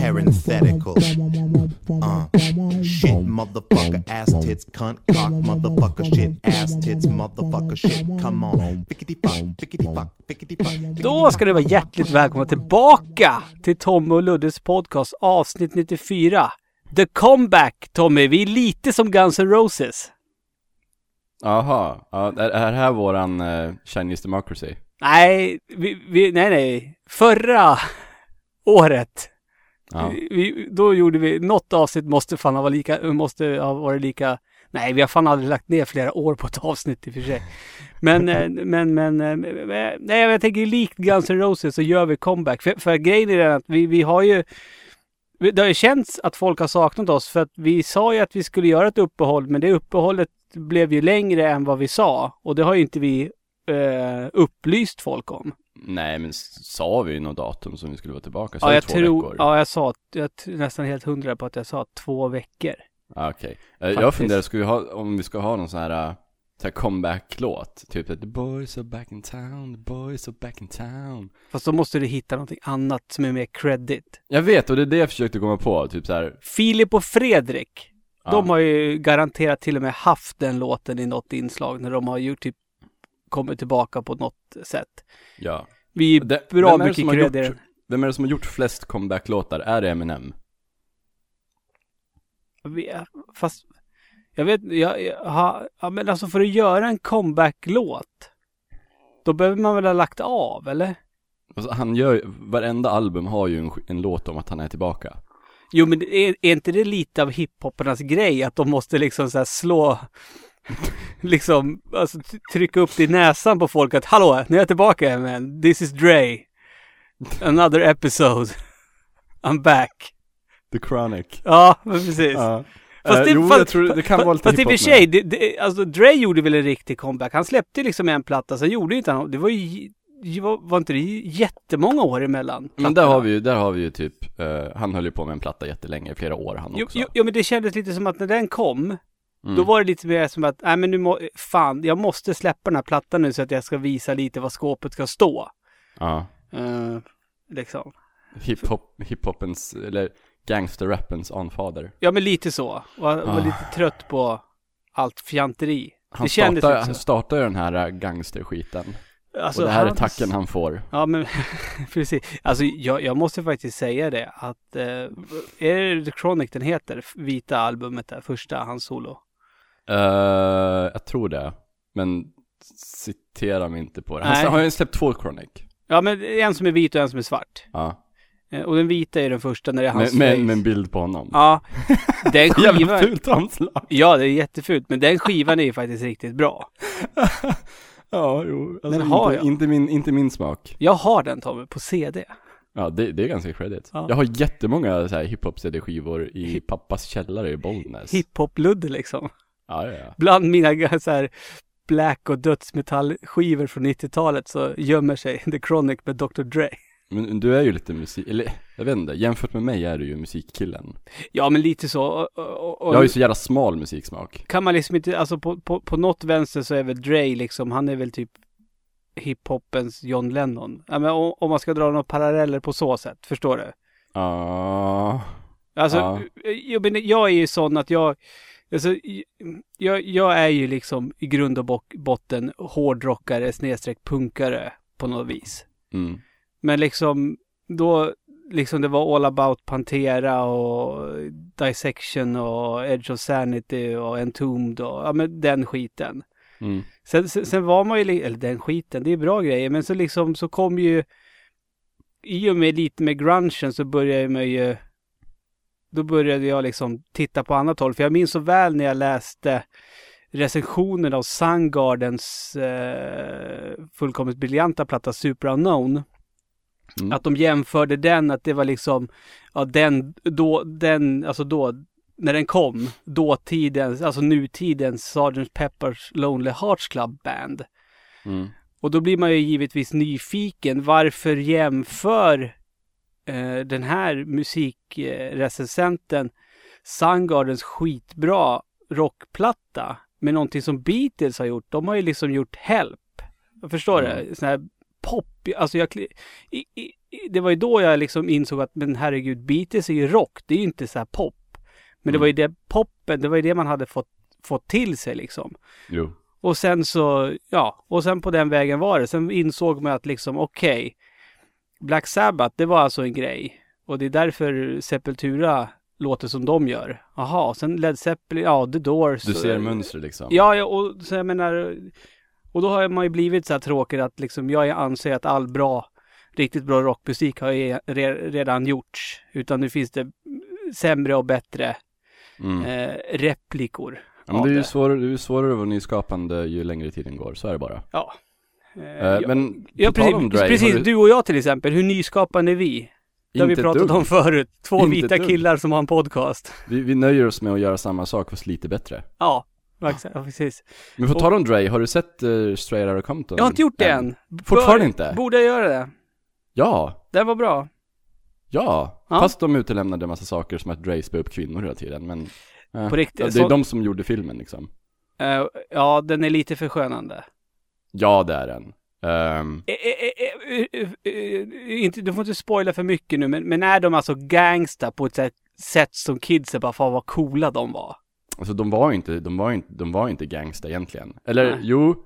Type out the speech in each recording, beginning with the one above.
Parenthetical. Uh. Shit, motherfucker, ass tits, cunt, cock, motherfucker, shit, ass tits, motherfucker, shit. Come on. Fickety fuck, fickety fuck, fickety fuck. Då ska ni vara hjärtligt välkomna tillbaka till Tommy och Luddes podcast avsnitt 94. The Comeback Tommy, vi är lite som Guns N' Roses. Jaha, ja, är, är det här våran eh, Chinese Democracy? Nej, vi, vi, nej nej. Förra året, Ja. vi, då gjorde vi, något avsnitt måste fan ha varit lika, måste ha varit lika, nej vi har fan aldrig lagt ner flera år på ett avsnitt i och för sig. Men, eh, men, men, eh, nej jag tänker likt Guns N' Roses så gör vi comeback. För, för grejen är den att vi, vi har ju, det har ju känts att folk har saknat oss för att vi sa ju att vi skulle göra ett uppehåll men det uppehållet blev ju längre än vad vi sa och det har ju inte vi eh, upplyst folk om. Nej men sa vi något datum som vi skulle vara tillbaka? Sa Ja, jag två tror, veckor? ja jag sa, jag är nästan helt hundra på att jag sa två veckor. Ah, Okej. Eh, Jag funderar, ska vi ha, om vi ska ha någon sån här, eh, så här comeback-låt? Typ The boys are back in town, the boys are back in town. Fast då måste du hitta någonting annat som är mer credit. Jag vet, och det är det jag försökte komma på, typ så här. Filip och Fredrik, de har ju garanterat till och med haft den låten i något inslag när de har gjort typ kommit tillbaka på något sätt. Ja. Vi är Det- bra vem är mycket cred i gjort- den. Vem är det som har gjort flest comeback-låtar? Är det Eminem? Fast, jag vet, jag, jag har, ja men alltså för att göra en comeback-låt, då behöver man väl ha lagt av, eller? Alltså, han gör varenda album har ju en, en låt om att han är tillbaka. Jo men är, är inte det lite av hiphopparnas grej att de måste liksom så slå liksom alltså trycka upp det i näsan på folk att hallå, nu är jag tillbaka man, this is Dre. Another episode. I'm back. The Chronic. Ja, men precis. Ja. Fast Eh, det- jo, fast- jag tror det kan Fast- vara lite Fast i och för sig, det, det, alltså Dre gjorde väl en riktig comeback. Han släppte liksom en platta, sen gjorde inte han, det var ju, det var, var inte det jättemånga år emellan? Men där plattorna? har vi ju, där har vi ju typ, eh, han höll ju på med en platta jättelänge, i flera år han Jo, också. jo, jo, men det kändes lite som att när den kom, Mm. Då var det lite mer som att, nej men nu må, fan, jag måste släppa den här plattan nu så att jag ska visa lite vad skåpet ska stå. Ja. Uh, liksom. Hiphop, hiphopens, eller gangsterrappens anfader. Ja men lite så. Var, var Ah. lite trött på allt fjanteri. Han det startar, han startar ju den här äh, gangsterskiten. Alltså, och det här är hans- tacken han får. Ja men precis. Alltså jag, jag måste faktiskt säga det att, eh, är det The Chronic den heter? Vita albumet där, första, hans solo. Eh, jag tror det. Men citera mig inte på det. Han har ju släppt två Chronic. Ja men en som är vit och en som är svart. Ja. Eh, Och den vita är den första när det är hans Med, med, face. med en bild på honom. Ja. Den skivan. fult omslag. Ja, det är jättefult. Men den skivan är ju faktiskt riktigt bra. ja, jo. Alltså, Den har inte, jag. inte, min, inte min smak. Jag har den Tommy, på CD. Ja, det, det är ganska credit. Ja. Jag har jättemånga så här hiphop CD-skivor i pappas källare i Bollnäs. Hiphop-ludde liksom. Ja, ja. Bland mina så här black och dödsmetallskivor från 90-talet så gömmer sig The Chronic med Dr. Dre. Men du är ju lite musik, eller jag vet inte, jämfört med mig är du ju musikkillen. Ja, men lite så. Och, och, och, Jag har ju så jävla smal musiksmak. Kan man liksom inte, alltså på, på, på något vänster så är väl Dre liksom, han är väl typ hiphopens John Lennon. Ja, men om, om man ska dra några paralleller på så sätt, förstår du? Ja, Alltså, Ja. jag, jag är ju sån att jag, alltså, jag, jag är ju liksom i grund och botten hårdrockare snedstreck punkare på något vis. mm. Men liksom, då, liksom det var All About Pantera och Dissection och Edge of Sanity och Entombed och, ja men den skiten. Mm. Sen, sen, sen var man ju, eller den skiten, det är bra grejer, men så liksom så kom ju, i och med lite med grungen så började man ju, då började jag liksom titta på annat håll. För jag minns så väl när jag läste recensionen av Soundgardens eh, fullkomligt briljanta platta Super Unknown. Mm. Att de jämförde den, att det var liksom, ja den, då, den, alltså då, när den kom, dåtidens, alltså nutidens Sgt. Peppers Lonely Hearts Club Band. Mm. Och då blir man ju givetvis nyfiken. Varför jämför den här musikrecensenten Soundgardens skitbra rockplatta med någonting som Beatles har gjort? De har ju liksom gjort Help. Jag förstår Mm. det? Sån här pop. Alltså jag, i, i, det var ju då jag liksom insåg att men herregud, Beatles är ju rock. Det är ju inte så här pop. Men det Mm. var ju det poppen, det var ju det man hade fått, fått till sig liksom. Jo. Och sen så, ja, och sen på den vägen var det. Sen insåg man att liksom, okej, Black Sabbath, det var alltså en grej. Och det är därför Sepultura låter som de gör. Aha, sen Led Zeppelin, ja, The Doors. Du ser mönster liksom. Ja, ja, och så jag menar, och då har man ju blivit så här tråkig att liksom jag anser att all bra, riktigt bra rockmusik har ju re, redan gjorts. Utan nu finns det sämre och bättre Mm. eh, replikor. Ja, men det är ju svårare, det är svårare att vara nyskapande ju längre tiden går, så är det bara. Ja. Eh, Eh, ja. men Ja, precis. Dre, precis. du, Du och jag till exempel. Hur nyskapande är vi? Det har vi pratat dugg. om förut. Två Inte vita dugg. killar som har en podcast. Vi, vi nöjer oss med att göra samma sak fast lite bättre. Ja. Ja, precis. Men på tal om Dre, har du sett uh, Straight Outta Compton? Jag har inte gjort det än. Fortfarande Bör- inte? Borde jag göra det? Ja, Den var bra. ja, Ja. Fast de utelämnade en massa saker som att Dre spöade upp kvinnor hela tiden, men... eh, På riktigt, ja, Det är så- de som gjorde filmen liksom. Eh, ja, den är lite förskönande. Ja, det är den. Eh, eh, eh, eh, inte, du får inte spoila för mycket nu, men, men är de alltså gangsta på ett sätt, sätt som kidsen bara, fan vad coola de var? alltså de var inte, de var inte, de var inte gangsta egentligen. Eller Nej. jo,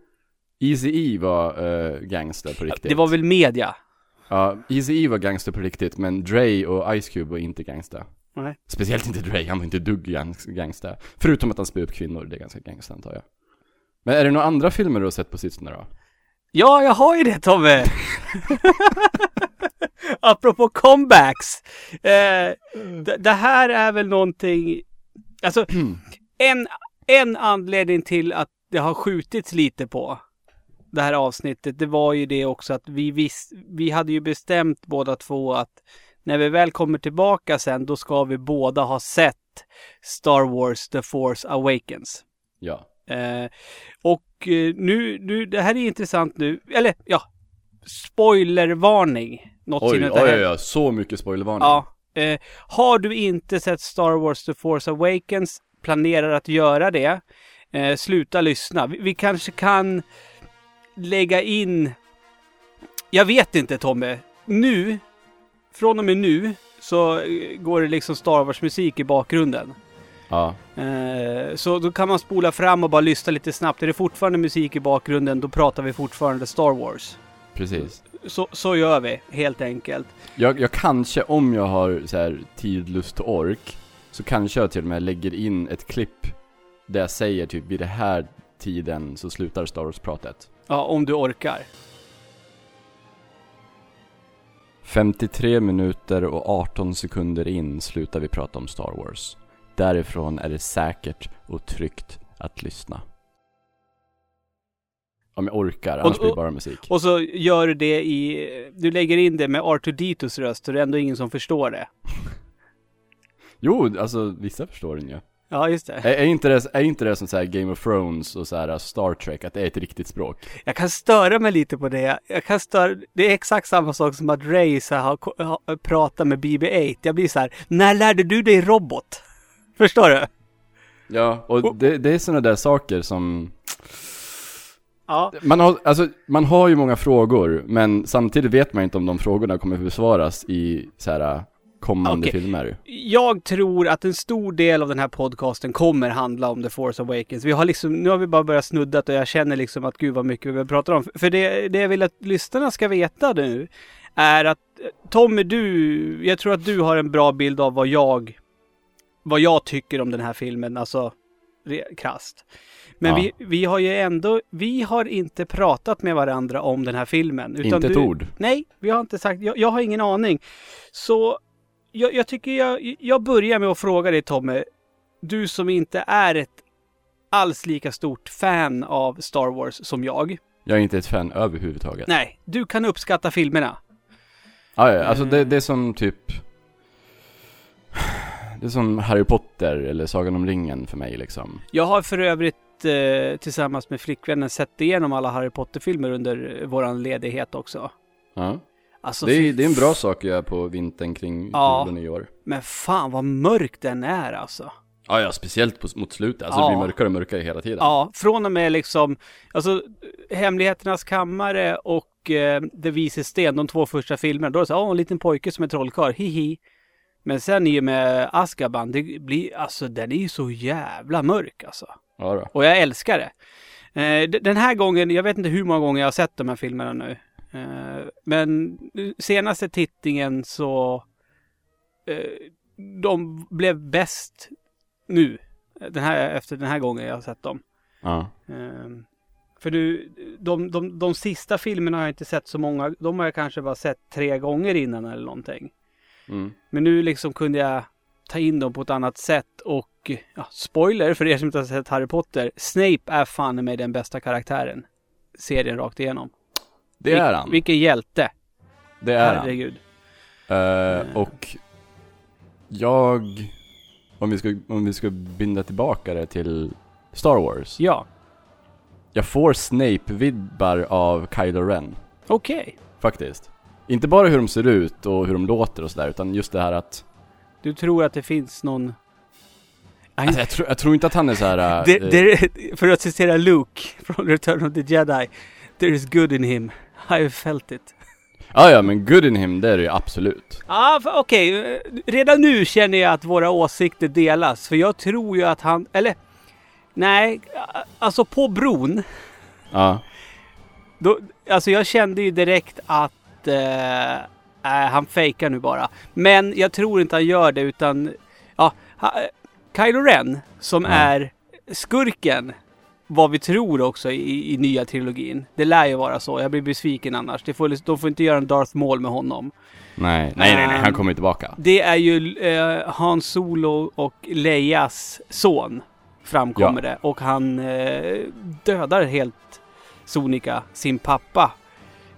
Easy E var uh, gangster på riktigt. Det var väl media? Ja, Easy E var gangster på riktigt, men Dre och Ice Cube var inte gangsta. Nej. Speciellt inte Dre, han var inte dugg gangs- gangsta. Förutom att han spöade upp kvinnor, det är ganska gangsta antar jag. Men är det några andra filmer du har sett på sistone då? Ja, jag har ju det Tommy! Apropå comebacks. Eh, det, det här är väl någonting, alltså en, en anledning till att det har skjutits lite på det här avsnittet, det var ju det också att vi visst, vi hade ju bestämt båda två att när vi väl kommer tillbaka sen, då ska vi båda ha sett Star Wars The Force Awakens. Ja. Eh, och eh, nu, nu, det här är intressant nu, eller ja, spoilervarning. Något Oj, oj, oj, oj, så mycket spoilervarning. Ja. Eh, har du inte sett Star Wars The Force Awakens, planerar att göra det, eh, sluta lyssna. Vi, vi kanske kan lägga in, jag vet inte Tommy, nu, från och med nu, så eh, går det liksom Star Wars musik i bakgrunden. Ja. Eh, Så då kan man spola fram och bara lyssna lite snabbt. Är det fortfarande musik i bakgrunden, då pratar vi fortfarande Star Wars. precis. Så, så gör vi, helt enkelt. Jag, jag kanske, om jag har så här tid, lust och ork, så kanske jag till och med lägger in ett klipp där jag säger typ vid det här tiden så slutar Star Wars-pratet. Ja, om du orkar. 53 minuter och 18 sekunder in slutar vi prata om Star Wars. Därifrån är det säkert och tryggt att lyssna. Om jag orkar, annars Och- blir det och- bara musik. Och så gör du det i... Du lägger in det med R2D2s röst, och det är ändå ingen som förstår det. Jo, alltså vissa förstår den ju. Ja, just det. Är, är, inte det, är inte det som så här Game of Thrones och så här Star Trek, att det är ett riktigt språk? Jag kan störa mig lite på det. Jag kan störa... Det är exakt samma sak som att Ray så här, har, har, pratar med BB-8. Jag blir så här, när lärde du dig robot? Förstår du? Ja, och det, det är sådana där saker som Ja. man har, alltså, man har ju många frågor, men samtidigt vet man inte om de frågorna kommer besvaras i så här kommande Okej. filmer. Jag tror att en stor del av den här podcasten kommer handla om The Force Awakens. Vi har liksom, nu har vi bara börjat snuddat och jag känner liksom att gud vad mycket vi pratar om. För det, det jag vill att lyssnarna ska veta nu är att Tommy, du, jag tror att du har en bra bild av vad jag, vad jag tycker om den här filmen, alltså re, krasst. Men Ja. vi, vi har ju ändå, vi har inte pratat med varandra om den här filmen. Utan Inte ett du, ord. Nej, vi har inte sagt, jag, jag har ingen aning. Så jag, jag tycker jag, jag börjar med att fråga dig Tommy, du som inte är ett alls lika stort fan av Star Wars som jag. Jag är inte ett fan överhuvudtaget. Nej, du kan uppskatta filmerna. Ja, ja, alltså det, det är som typ Det är som Harry Potter eller Sagan om ringen för mig liksom. Jag har för övrigt eh, tillsammans med flickvännen sett igenom alla Harry Potter-filmer under eh, våran ledighet också. Ja. Alltså, Det, är, det är en bra sak att göra på vintern kring Ja. jul och nyår. Men fan vad mörk den är alltså. Ja, ja, speciellt på, mot slutet. Alltså Ja. det blir mörkare och mörkare hela tiden. Ja, från och med liksom, alltså Hemligheternas kammare och eh, Det vises sten, de två första filmerna. Då är det så, åh, en liten pojke som är trollkarl, hihi. Men sen i och med Azkaban, det blir, alltså den är ju så jävla mörk alltså. Ja, då. Och jag älskar det. Eh, den här gången, jag vet inte hur många gånger jag har sett de här filmerna nu. Eh, men senaste tittningen så... Eh, de blev bäst nu. Den här, efter den här gången jag har sett dem. Ja. Eh, för nu, de, de, de sista filmerna har jag inte sett så många. De har jag kanske bara sett tre gånger innan eller någonting. Mm. Men nu liksom kunde jag ta in dem på ett annat sätt och ja, spoiler för er som inte har sett Harry Potter. Snape är fan med den bästa karaktären. Serien rakt igenom. Det är han. Vilken hjälte. Det är han. Herregud. Eh, och jag, om vi, ska, om vi ska binda tillbaka det till Star Wars. Ja, Jag får Snape-vibbar av Kylo Ren, okej. faktiskt. Inte bara hur de ser ut och hur de låter och sådär, utan just det här att... Du tror att det finns någon... Alltså jag, tror- jag tror inte att han är så här. eh, det, det, för att citera Luke från Return of the Jedi. There is good in him. I felt it. Ja, ja, men good in him, det är det ju absolut. Ja, för- okej. Redan nu känner jag att våra åsikter delas. För jag tror ju att han... Eller... Nej, alltså på bron. Ja. Då, alltså jag kände ju direkt att... Eh, äh, han fejkar nu bara. Men jag tror inte han gör det utan... Ja, ha, Kylo Ren som Ja. är skurken. Vad vi tror också i, i nya trilogin. Det lär ju vara så. Jag blir besviken annars. Det får, de får inte göra en Darth Maul med honom. Nej, nej, nej, nej, han Ehm, kommer tillbaka. Det är ju eh, Han Solo och Leias son framkommer det. Och han eh, dödar helt sonika sin pappa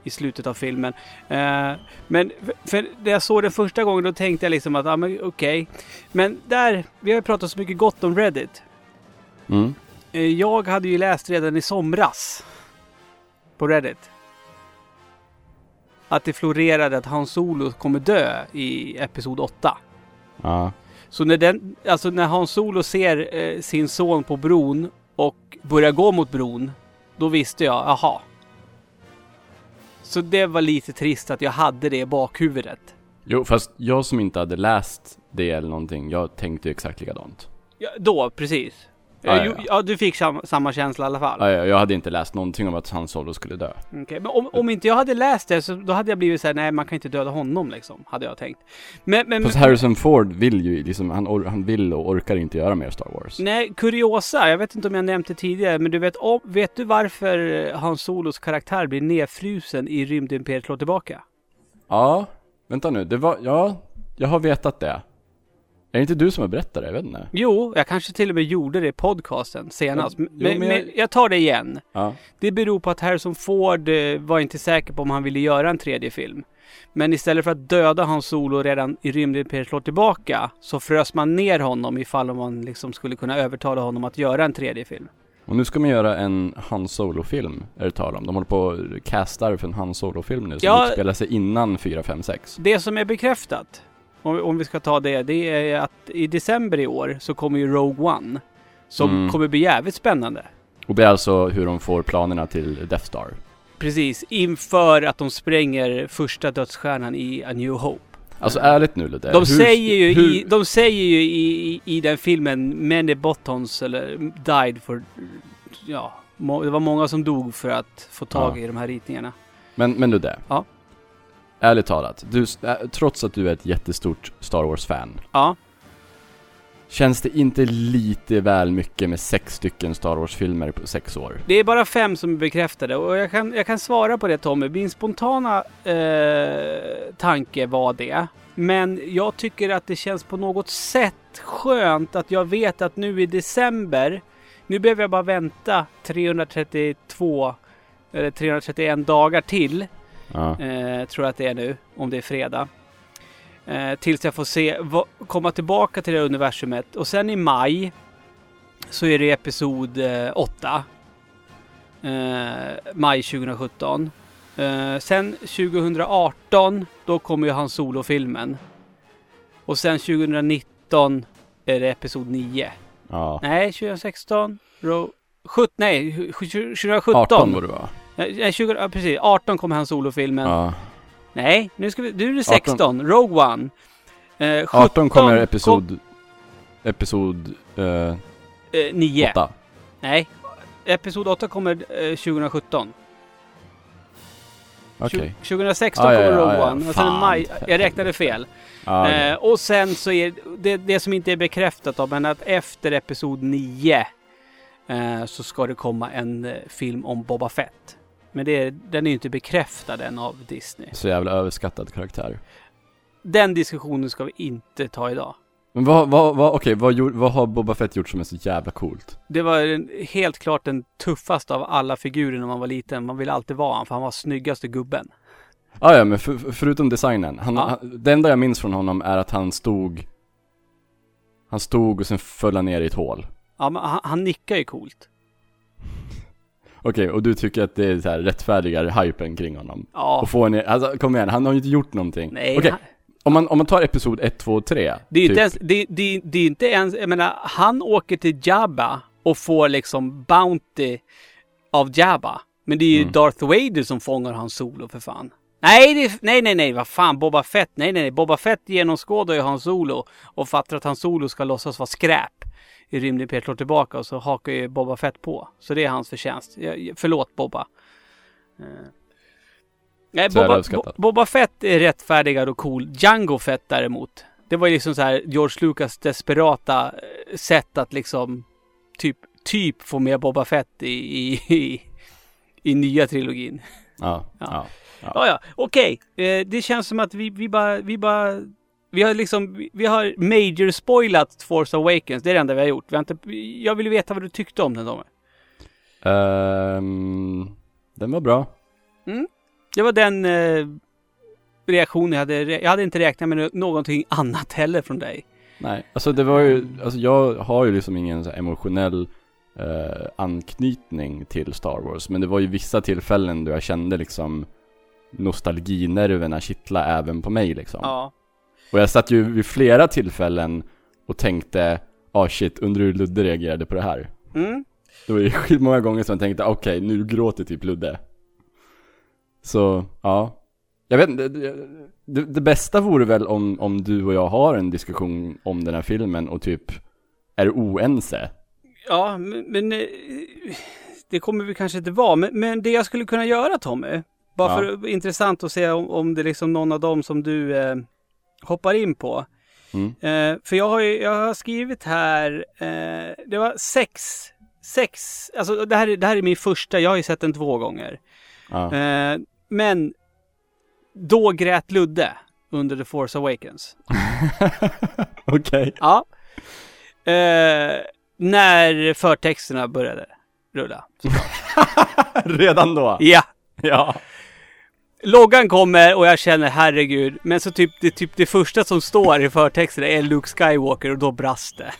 i slutet av filmen. Eh, men för, när jag såg den första gången då tänkte jag liksom att, ja men okej. Men där, vi har ju pratat så mycket gott om Reddit. Mm. Eh, jag hade ju läst redan i somras på Reddit. Att det florerade att Han Solo kommer dö i Episod 8. Ja. Så när, den, alltså när Hans Solo ser eh, sin son på bron och börjar gå mot bron, då visste jag, aha. Så det var lite trist att jag hade det i bakhuvudet. Jo, fast jag som inte hade läst det eller någonting, jag tänkte ju exakt likadant. Ja, då, precis. Ja, jo, ja. ja, du fick sam, samma känsla i alla fall. Ja, ja, jag hade inte läst någonting om att Han Solo skulle dö. Okej, men om, om inte jag hade läst det så då hade jag blivit såhär, nej man kan inte döda honom liksom, hade jag tänkt. Men, men, Fast Harrison Ford vill ju liksom, han, han vill och orkar inte göra mer Star Wars. Nej, kuriosa. Jag vet inte om jag nämnt det tidigare, men du vet, om, vet du varför Hans Solos karaktär blir nedfrusen i Rymdimperiet slår tillbaka? Ja, vänta nu, det var, ja, jag har vetat det. Är det inte du som har berättat det? Jag vet inte. Jo, jag kanske till och med gjorde det i podcasten senast. Ja, Men, jo, men men, jag- jag... tar det igen. Ja. Det beror på att Harrison Ford eh, var inte säker på om han ville göra en tredje film. Men istället för att döda Hans Solo redan i Rymdimperiet slår tillbaka så frös man ner honom ifall man liksom skulle kunna övertala honom att göra en tredje film. Och nu ska man göra en Han Solo-film, är det tal om. De håller på och castar för en Han Solo-film nu, som Ja. utspelar sig innan 4, 5, 6. Det som är bekräftat, om, om vi ska ta det, det är att i december i år så kommer ju Rogue One. Som Mm. kommer bli jävligt spännande. Och det är alltså hur de får planerna till Death Star. Precis, inför att de spränger första dödsstjärnan i A New Hope. Alltså ärligt nu Ludde. De hur- säger ju, hur, i, de säger ju i, i, i den filmen Many Buttons, eller died for... Ja, det var många som dog för att få tag Ja. i de här ritningarna. Men, men Ludde. Ja. Ärligt talat, du, trots att du är ett jättestort Star Wars-fan. Ja, Känns det inte lite väl mycket med sex stycken Star Wars-filmer på sex år? det är bara fem som är bekräftade och jag kan, jag kan svara på det Tommy. Min spontana eh, tanke var det. Men jag tycker att det känns på något sätt skönt att jag vet att nu i december, nu behöver jag bara vänta 332 eller 331 dagar till, Ja. eh, tror jag att det är nu, om det är fredag. Eh, tills jag får se, va, komma tillbaka till det här universumet. Och sen i maj, så är det episod 8. maj 2017. Eh, sen 2018, då kommer ju han solofilmen. Och sen 2019 är det episod 9. Ja. Nej, 2016. Ro, 17, nej, 2017. 18 borde det vara. Nej, 20, ja, precis. 18 kommer han solofilmen. Ja. Nej, nu, ska vi, nu är det 16. Rogue One. Eh, 17 18 kommer episod... Episod... Eh, Kom, eh, 9. 8. Nej. Episod 8 kommer eh, 2017. Okej. 2016 Ah, ja, kommer ja, Rogue ja, One. Och sen maj. Jag räknade fel. Ja, Eh, och sen så är det, det som inte är bekräftat då, men att efter Episod 9 eh, så ska det komma en eh, film om Boba Fett. Men det, är- den är ju inte bekräftad än av Disney. Så jävla överskattad karaktär. Den diskussionen ska vi inte ta idag. Men vad, vad, vad, okej, vad, gjorde- vad har Boba Fett gjort som är så jävla coolt? Det var den, helt klart den tuffaste av alla figurer när man var liten. Man ville alltid vara han, för han var snyggaste gubben. Ah, ja, men för, förutom designen. Han, Ja. han, det enda jag minns från honom är att han stod... Han stod och sen föll han ner i ett hål. Ja, men han, han nickar ju coolt. Okej, och du tycker att det är så här rättfärdigar hypen kring honom? Ja, Och få en, alltså kom igen, han har ju inte gjort någonting. nej. Okej, han- om, man, om man tar episod 1, 2 och 3. Det är ju typ. inte ens, det, det, det är inte ens, jag menar, han åker till Jabba och får liksom Bounty av Jabba. Men det är ju Mm. Darth Vader som fångar hans solo för fan. Nej, det, nej, nej, nej, vad fan, Boba Fett, nej, nej, nej, Boba Fett genomskådar ju hans solo och fattar att hans solo ska låtsas vara skräp i rymdimperiet slår tillbaka och så hakar ju Boba Fett på. Så det är hans förtjänst. Jag, förlåt Boba. Eh. Nej, Boba. Bo- Boba Fett är rättfärdigad och cool. Django Fett däremot. Det var ju liksom så här George Lucas desperata eh, sätt att liksom typ, typ få med Boba Fett i, i, i, i nya trilogin. Ja, Ja. ja. Ja, ja, okej. Eh, det känns som att vi, vi bara, vi bara, vi har liksom, vi- har major spoilat Force Awakens. Det är det enda vi har gjort. Vi har inte, jag vill veta vad du tyckte om den Tommy. Ehm, den var bra. Det var den eh, reaktionen jag hade. Jag hade inte räknat med någonting annat heller från dig. Nej, alltså det var ju, alltså jag har ju liksom ingen emotionell eh, anknytning till Star Wars. Men det var ju vissa tillfällen då jag kände liksom nostalginerverna kittla även på mig liksom. Ja. Och jag satt ju vid flera tillfällen och tänkte, ah shit, undrar hur Ludde reagerade på det här. Mm. Det var ju skitmånga gånger som jag tänkte, okej, nu gråter typ Ludde. Så, ja. Jag vet inte, det, det, det bästa vore väl om, om du och jag har en diskussion om den här filmen och typ är oense. Ja, men, men eh, det kommer vi kanske inte vara. Men, men det jag skulle kunna göra Tommy, bara Ja. för intressant att se om, om det är liksom någon av dem som du eh, hoppar in på. Mm. Eh, för jag har ju, jag har skrivit här, eh, det var sex, sex, alltså det här, är- det här är min första, jag har ju sett den två gånger. Ja. Eh, men då grät Ludde under The Force Awakens. Okej. Ja. Eh, när förtexterna började rulla. Redan då? Ja. Ja. Loggan kommer och jag känner herregud. Men så typ det, typ det första som står i förtexterna är Luke Skywalker och då brast det.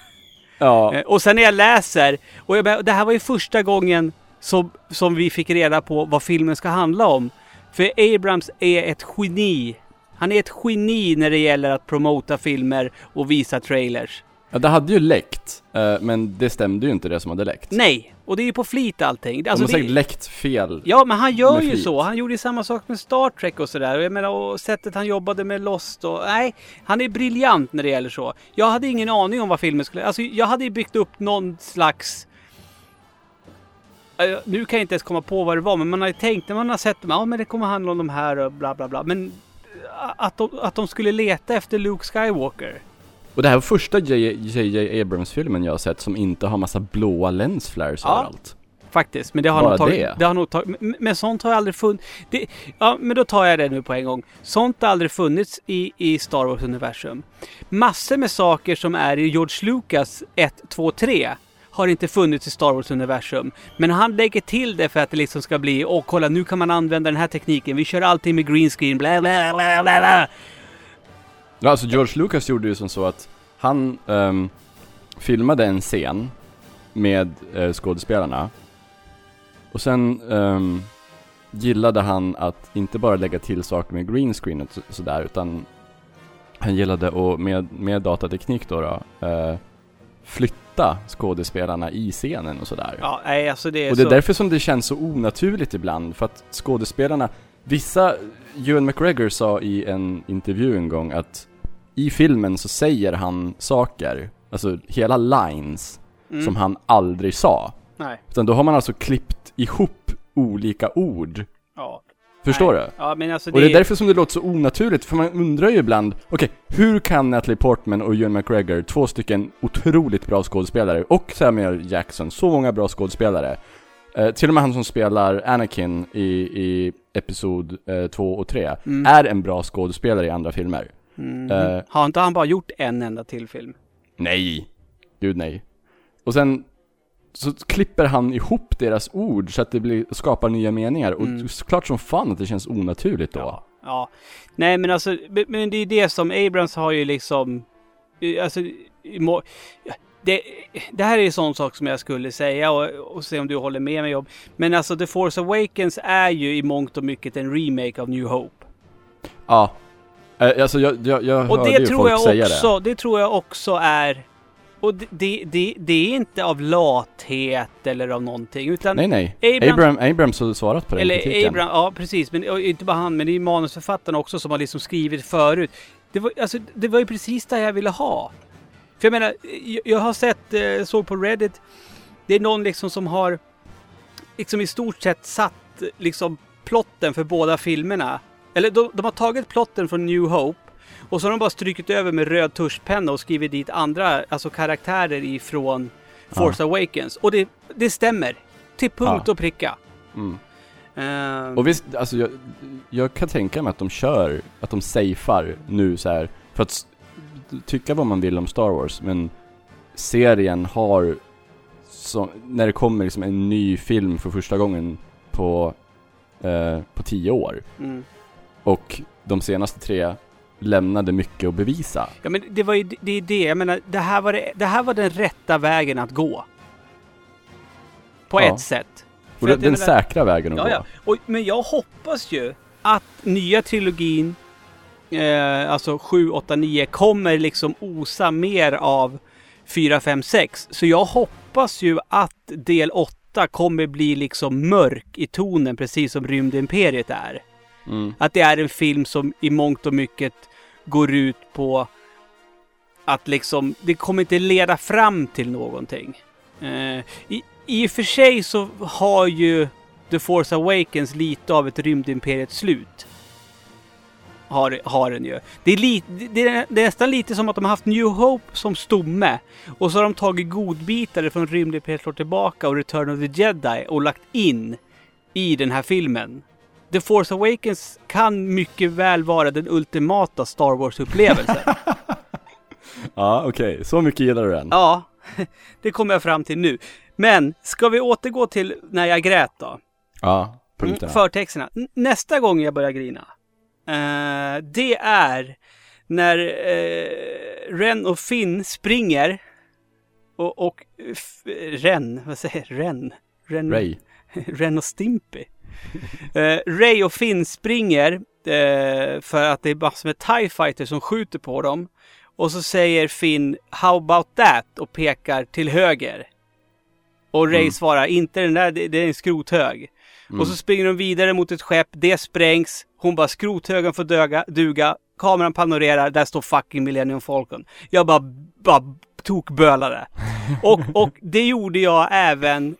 Ja. Eh, Och sen när jag läser, och jag, det här var ju första gången som, som vi fick reda på vad filmen ska handla om. För Abrams är ett geni. Han är ett geni när det gäller att promota filmer och visa trailers. Ja, det hade ju läckt. eh, Men det stämde ju inte det som hade läckt. Nej, och det är ju på flit allting. De Alltså, har säkert det, läckt fel. ja, men han gör ju flit. så. Han gjorde ju samma sak med Star Trek och sådär. Och jag menar, och sättet han jobbade med Lost och... Nej, han är briljant när det gäller så. Jag hade ingen aning om vad filmen skulle... Alltså, jag hade ju byggt upp någon slags... Nu kan jag inte ens komma på vad det var, men man har ju tänkt när man har sett dem, ja men det kommer handla om de här och bla bla bla. Men att de, att de skulle leta efter Luke Skywalker. Och det här var första J.J. Abrams-filmen jag har sett som inte har massa blåa lensflares Ja. överallt. Faktiskt, men det har Bara nog tagit... det? Det har nog tagit men, men sånt har aldrig funnits... Det, ja, men då tar jag det nu på en gång. Sånt har aldrig funnits i, i Star Wars-universum. Massor med saker som är i George Lucas 1, 2, 3 har inte funnits i Star Wars-universum. Men han lägger till det för att det liksom ska bli Åh, kolla nu kan man använda den här tekniken. Vi kör allting med green screen, bla bla bla bla bla. Ja, alltså George Lucas gjorde ju som så att han ehm, filmade en scen med eh, skådespelarna. Och sen ehm, gillade han att inte bara lägga till saker med green screen och så- sådär, utan han gillade att med, med datateknik då, då eh, flytta skådespelarna i scenen och sådär. Ja, nej alltså det är Och det är så... därför som det känns så onaturligt ibland, för att skådespelarna, vissa, Ewan McGregor sa i en intervju en gång att i filmen så säger han saker, alltså hela lines, Mm. som han aldrig sa. Nej. Utan då har man alltså klippt ihop olika ord. Ja. Förstår nej. du? Ja, men alltså Och det, det är därför som det låter så onaturligt, för man undrar ju ibland, okej, hur kan Natalie Portman och Ewan McGregor, två stycken otroligt bra skådespelare, och Samuel Jackson, så många bra skådespelare, eh, till och med han som spelar Anakin i, i Episod 2 och 3, Mm. är en bra skådespelare i andra filmer. Mm. eh, Har inte han bara gjort en enda till film? Nej! Gud nej. Och sen så klipper han ihop deras ord så att det blir, skapar nya meningar. Och Mm. klart som fan att det känns onaturligt då. Ja. ja. Nej men alltså, men- det är det som Abrams har ju liksom, eh, alltså, må- det, det här är en sån sak som jag skulle säga och, och se om du håller med mig om. Men alltså The Force Awakens är ju i mångt och mycket en remake av New Hope. Ja. Eh, Alltså jag, jag, jag Och hörde det ju tror folk jag säga också, det. tror jag också är och det, det, det, det är inte av lathet eller av någonting det. utan Nej nej. Abrams- Abram, Abrams har svarat på den Eller kritiken. Abraham, ja precis. Men och inte bara han, men det är manusförfattarna också som har liksom skrivit förut. Det var, alltså, det var ju precis det jag ville ha. För jag menar, jag, jag har sett, eh, såg på Reddit, det är någon liksom som har liksom i stort sett satt liksom plotten för båda filmerna. Eller de, de har tagit plotten från New Hope och så har de bara strykit över med röd tuschpenna och skrivit dit andra, alltså karaktärer ifrån Force Awakens. Och det, det stämmer. Till punkt Ja. och pricka. Mm. Ehm, Och visst, alltså jag, jag kan tänka mig att de kör, att de safear nu så här för att tycka vad man vill om Star Wars, men serien har, så, när det kommer liksom en ny film för första gången på, eh, på tio år, mm. Och de senaste tre lämnade mycket att bevisa. Ja men det var ju det, är det. Jag menar, det här var, det, det här var den rätta vägen att gå. På Ja. ett sätt. Och För jag den menar- säkra vägen att Ja, gå. ja. Och, men jag hoppas ju att nya trilogin, eh, alltså 7, 8, 9, kommer liksom osa mer av 4, 5, 6. Så jag hoppas ju att del 8 kommer bli liksom mörk i tonen, precis som Rymdimperiet är. Mm. Att det är en film som i mångt och mycket går ut på att liksom, det kommer inte leda fram till någonting. Eh, i, I och för sig så har ju The Force Awakens lite av ett rymdimperiets slut. Har, har den ju. Det är, li, det, är, det är nästan lite som att de har haft New Hope som stomme. Och så har de tagit godbitar från Rymdimperiet slår tillbaka och Return of the Jedi och lagt in i den här filmen. The Force Awakens kan mycket väl vara den ultimata Star Wars-upplevelsen. Ja, okej. Så mycket gillar du den? ja, det kommer jag fram till nu. Men ska vi återgå till när jag grät då? Ja, punkterna. Mm, förtexterna. Nästa gång jag börjar grina. eh, det är när eh, Ren och Finn springer. Och, och f- Ren, vad säger jag? Ren? Ren Ray. Ren och Stimpy. Eh, Ray och Finn springer eh, för att det är massor med TIE fighters som skjuter på dem. Och så säger Finn How about that? och pekar till höger. Och Ray Mm. svarar inte den där, det, det är en skrothög. Mm. Och så springer de vidare mot ett skepp, det sprängs. Hon bara skrothögen får döga, duga. Kameran panorerar, där står fucking Millennium Falcon. Jag bara, bara tokbölade. Och, och det gjorde jag även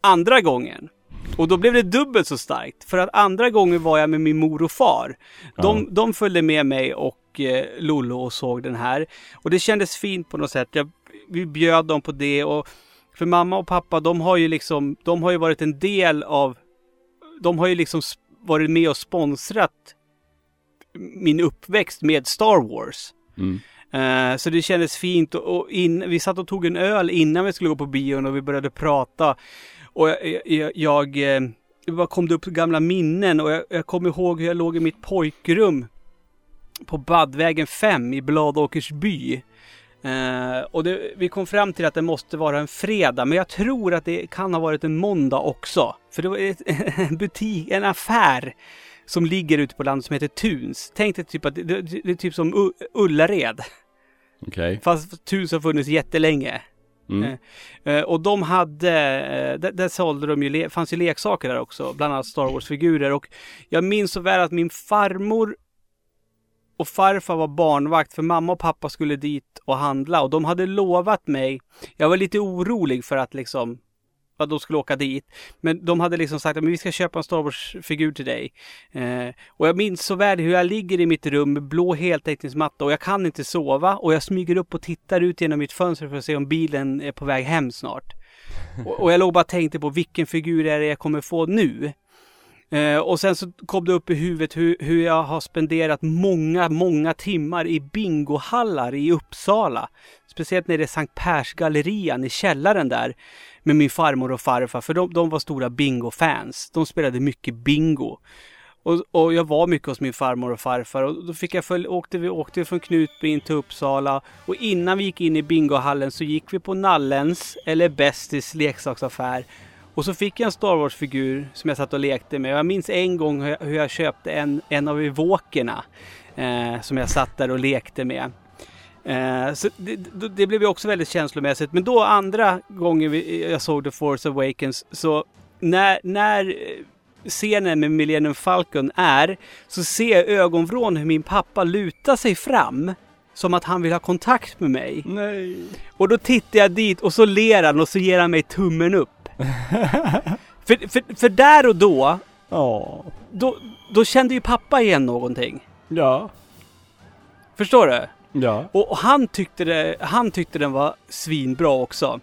andra gången. Och då blev det dubbelt så starkt. För att andra gången var jag med min mor och far. De, de följde med mig och eh, Lollo och såg den här. Och det kändes fint på något sätt. Jag, vi bjöd dem på det och för mamma och pappa, de har ju liksom, de har ju varit en del av, de har ju liksom varit med och sponsrat min uppväxt med Star Wars. Mm. Eh, så det kändes fint och, och in, vi satt och tog en öl innan vi skulle gå på bion och vi började prata. Och jag, jag, jag eh, det bara kom det upp gamla minnen och jag, jag kommer ihåg hur jag låg i mitt pojkrum på Badvägen 5 i Bladåkersby. Eh, och det, vi kom fram till att det måste vara en fredag, men jag tror att det kan ha varit en måndag också. För det var ett, en butik, en affär som ligger ute på landet som heter Tuns. Tänk dig typ att det, det, det är typ som U- Ullared. Okej. Fast Tuns har funnits jättelänge. Mm. Eh, eh, och de hade, eh, där, där sålde de ju, fanns ju leksaker där också, bland annat Star Wars-figurer. Och jag minns så väl att min farmor och farfar var barnvakt för mamma och pappa skulle dit och handla och de hade lovat mig, jag var lite orolig för att liksom att de skulle åka dit. Men de hade liksom sagt att vi ska köpa en Star Wars-figur till dig. Eh, och jag minns så väl hur jag ligger i mitt rum med blå heltäckningsmatta och jag kan inte sova och jag smyger upp och tittar ut genom mitt fönster för att se om bilen är på väg hem snart. Och, och jag låg bara och tänkte på vilken figur är det jag kommer få nu. Eh, och sen så kom det upp i huvudet hur, hur jag har spenderat många, många timmar i bingohallar i Uppsala. Speciellt nere i Sankt Persgallerian i källaren där med min farmor och farfar, för de, de var stora bingo-fans. De spelade mycket bingo. Och, och jag var mycket hos min farmor och farfar och då fick jag följ, åkte vi åkte från Knutby in till Uppsala och innan vi gick in i bingohallen så gick vi på Nallens eller Bästis leksaksaffär och så fick jag en Star Wars-figur som jag satt och lekte med. Jag minns en gång hur jag, hur jag köpte en, en av evokerna eh, som jag satt där och lekte med. Eh, så det, det, blev ju också väldigt känslomässigt. Men då andra gången vi, jag såg The Force Awakens så när, när eh, scenen med Millennium Falcon är så ser jag ögonvrån hur min pappa lutar sig fram som att han vill ha kontakt med mig. Nej. Och då tittar jag dit och så ler han och så ger han mig tummen upp. för, för, för där och då, Ja. då, då kände ju pappa igen någonting. Ja. Förstår du? Ja. Och, och han, tyckte det, han tyckte den var svinbra också.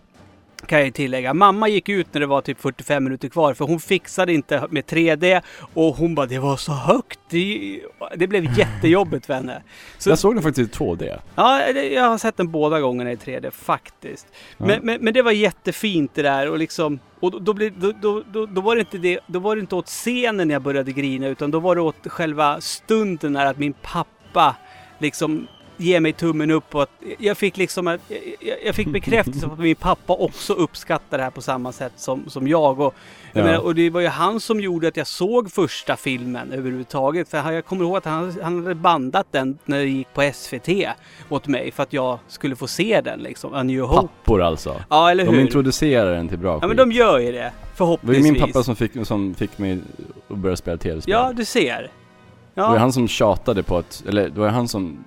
Kan jag tillägga. Mamma gick ut när det var typ 45 minuter kvar för hon fixade inte med 3D och hon bara det var så högt. Det, det blev jättejobbigt för henne. Så, Jag såg den faktiskt i 2D. Ja, jag har sett den båda gångerna i 3D faktiskt. Men, Ja. men, men det var jättefint det där och liksom och då, då, blev, då, då var det inte det, då var det inte åt scenen jag började grina utan då var det åt själva stunden när att min pappa liksom ger mig tummen upp och att jag fick liksom att, jag, jag fick bekräftelse på att min pappa också uppskattar det här på samma sätt som, som jag. Och, jag Ja. menar, och det var ju han som gjorde att jag såg första filmen överhuvudtaget. För jag kommer ihåg att han, han hade bandat den när det gick på SVT åt mig för att jag skulle få se den liksom. A New Hope. Pappor alltså. Ja, eller hur? De introducerar den till bra ja, men skit. de gör ju det. Det var Förhoppningsvis. ju min pappa som fick, som fick mig att börja spela tv-spel. Ja, du ser. Det var Ja, han som tjatade på att, eller det var han som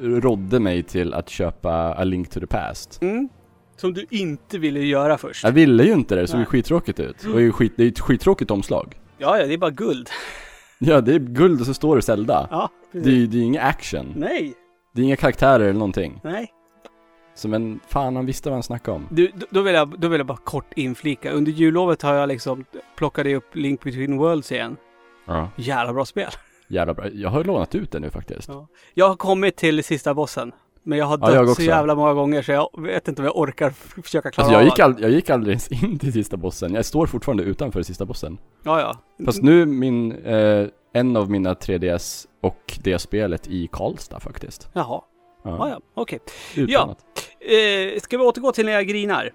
rådde mig till att köpa A Link to the Past. mm. Som du inte ville göra först. Jag ville ju inte det, det såg ju skittråkigt ut. Det, var ju skit, det är ett skittråkigt omslag. Ja, ja, det är bara guld. Ja, det är guld och så står det Zelda. Ja, Det är precis. det är ingen action. Nej, Det är inga karaktärer eller någonting. nej. Så men fan, han visste vad han snackade om. Du, då- då, vill jag, då vill jag bara kort inflika. Under jullovet har jag liksom plockat upp Link Between Worlds igen. Ja. Jävla bra spel. Jävla bra. Jag har lånat ut den nu faktiskt. Ja. Jag har kommit till sista bossen. Men jag har Ja, dött jag så jävla många gånger så jag vet inte om jag orkar försöka klara Alltså jag gick, all, jag gick aldrig ens in till sista bossen. Jag står fortfarande utanför sista bossen. Ja, ja. Fast nu min, eh, en av mina 3DS och det spelet i Karlstad faktiskt. Jaha. Ja, ja. Okej. Utmanat. Eh, ska vi återgå till när jag grinar?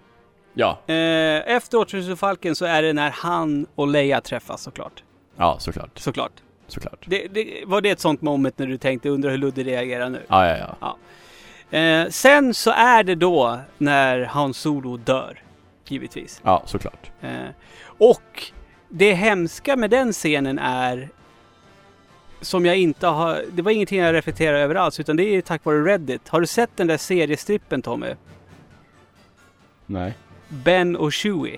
Ja. Eh, efter Återhusfalken så är det när han och Leia träffas såklart. Ja, såklart. Såklart. Såklart. Det, det, var det ett sånt moment när du tänkte, undrar hur Ludde reagerar nu? Ja, ja, ja. Eh, sen så är det då när Han Solo dör. Givetvis. Ja, såklart. Eh, och det hemska med den scenen är som jag inte har... Det var ingenting jag reflekterar över alls utan det är tack vare Reddit. Har du sett den där seriestrippen Tommy? Nej. Ben och Chewie.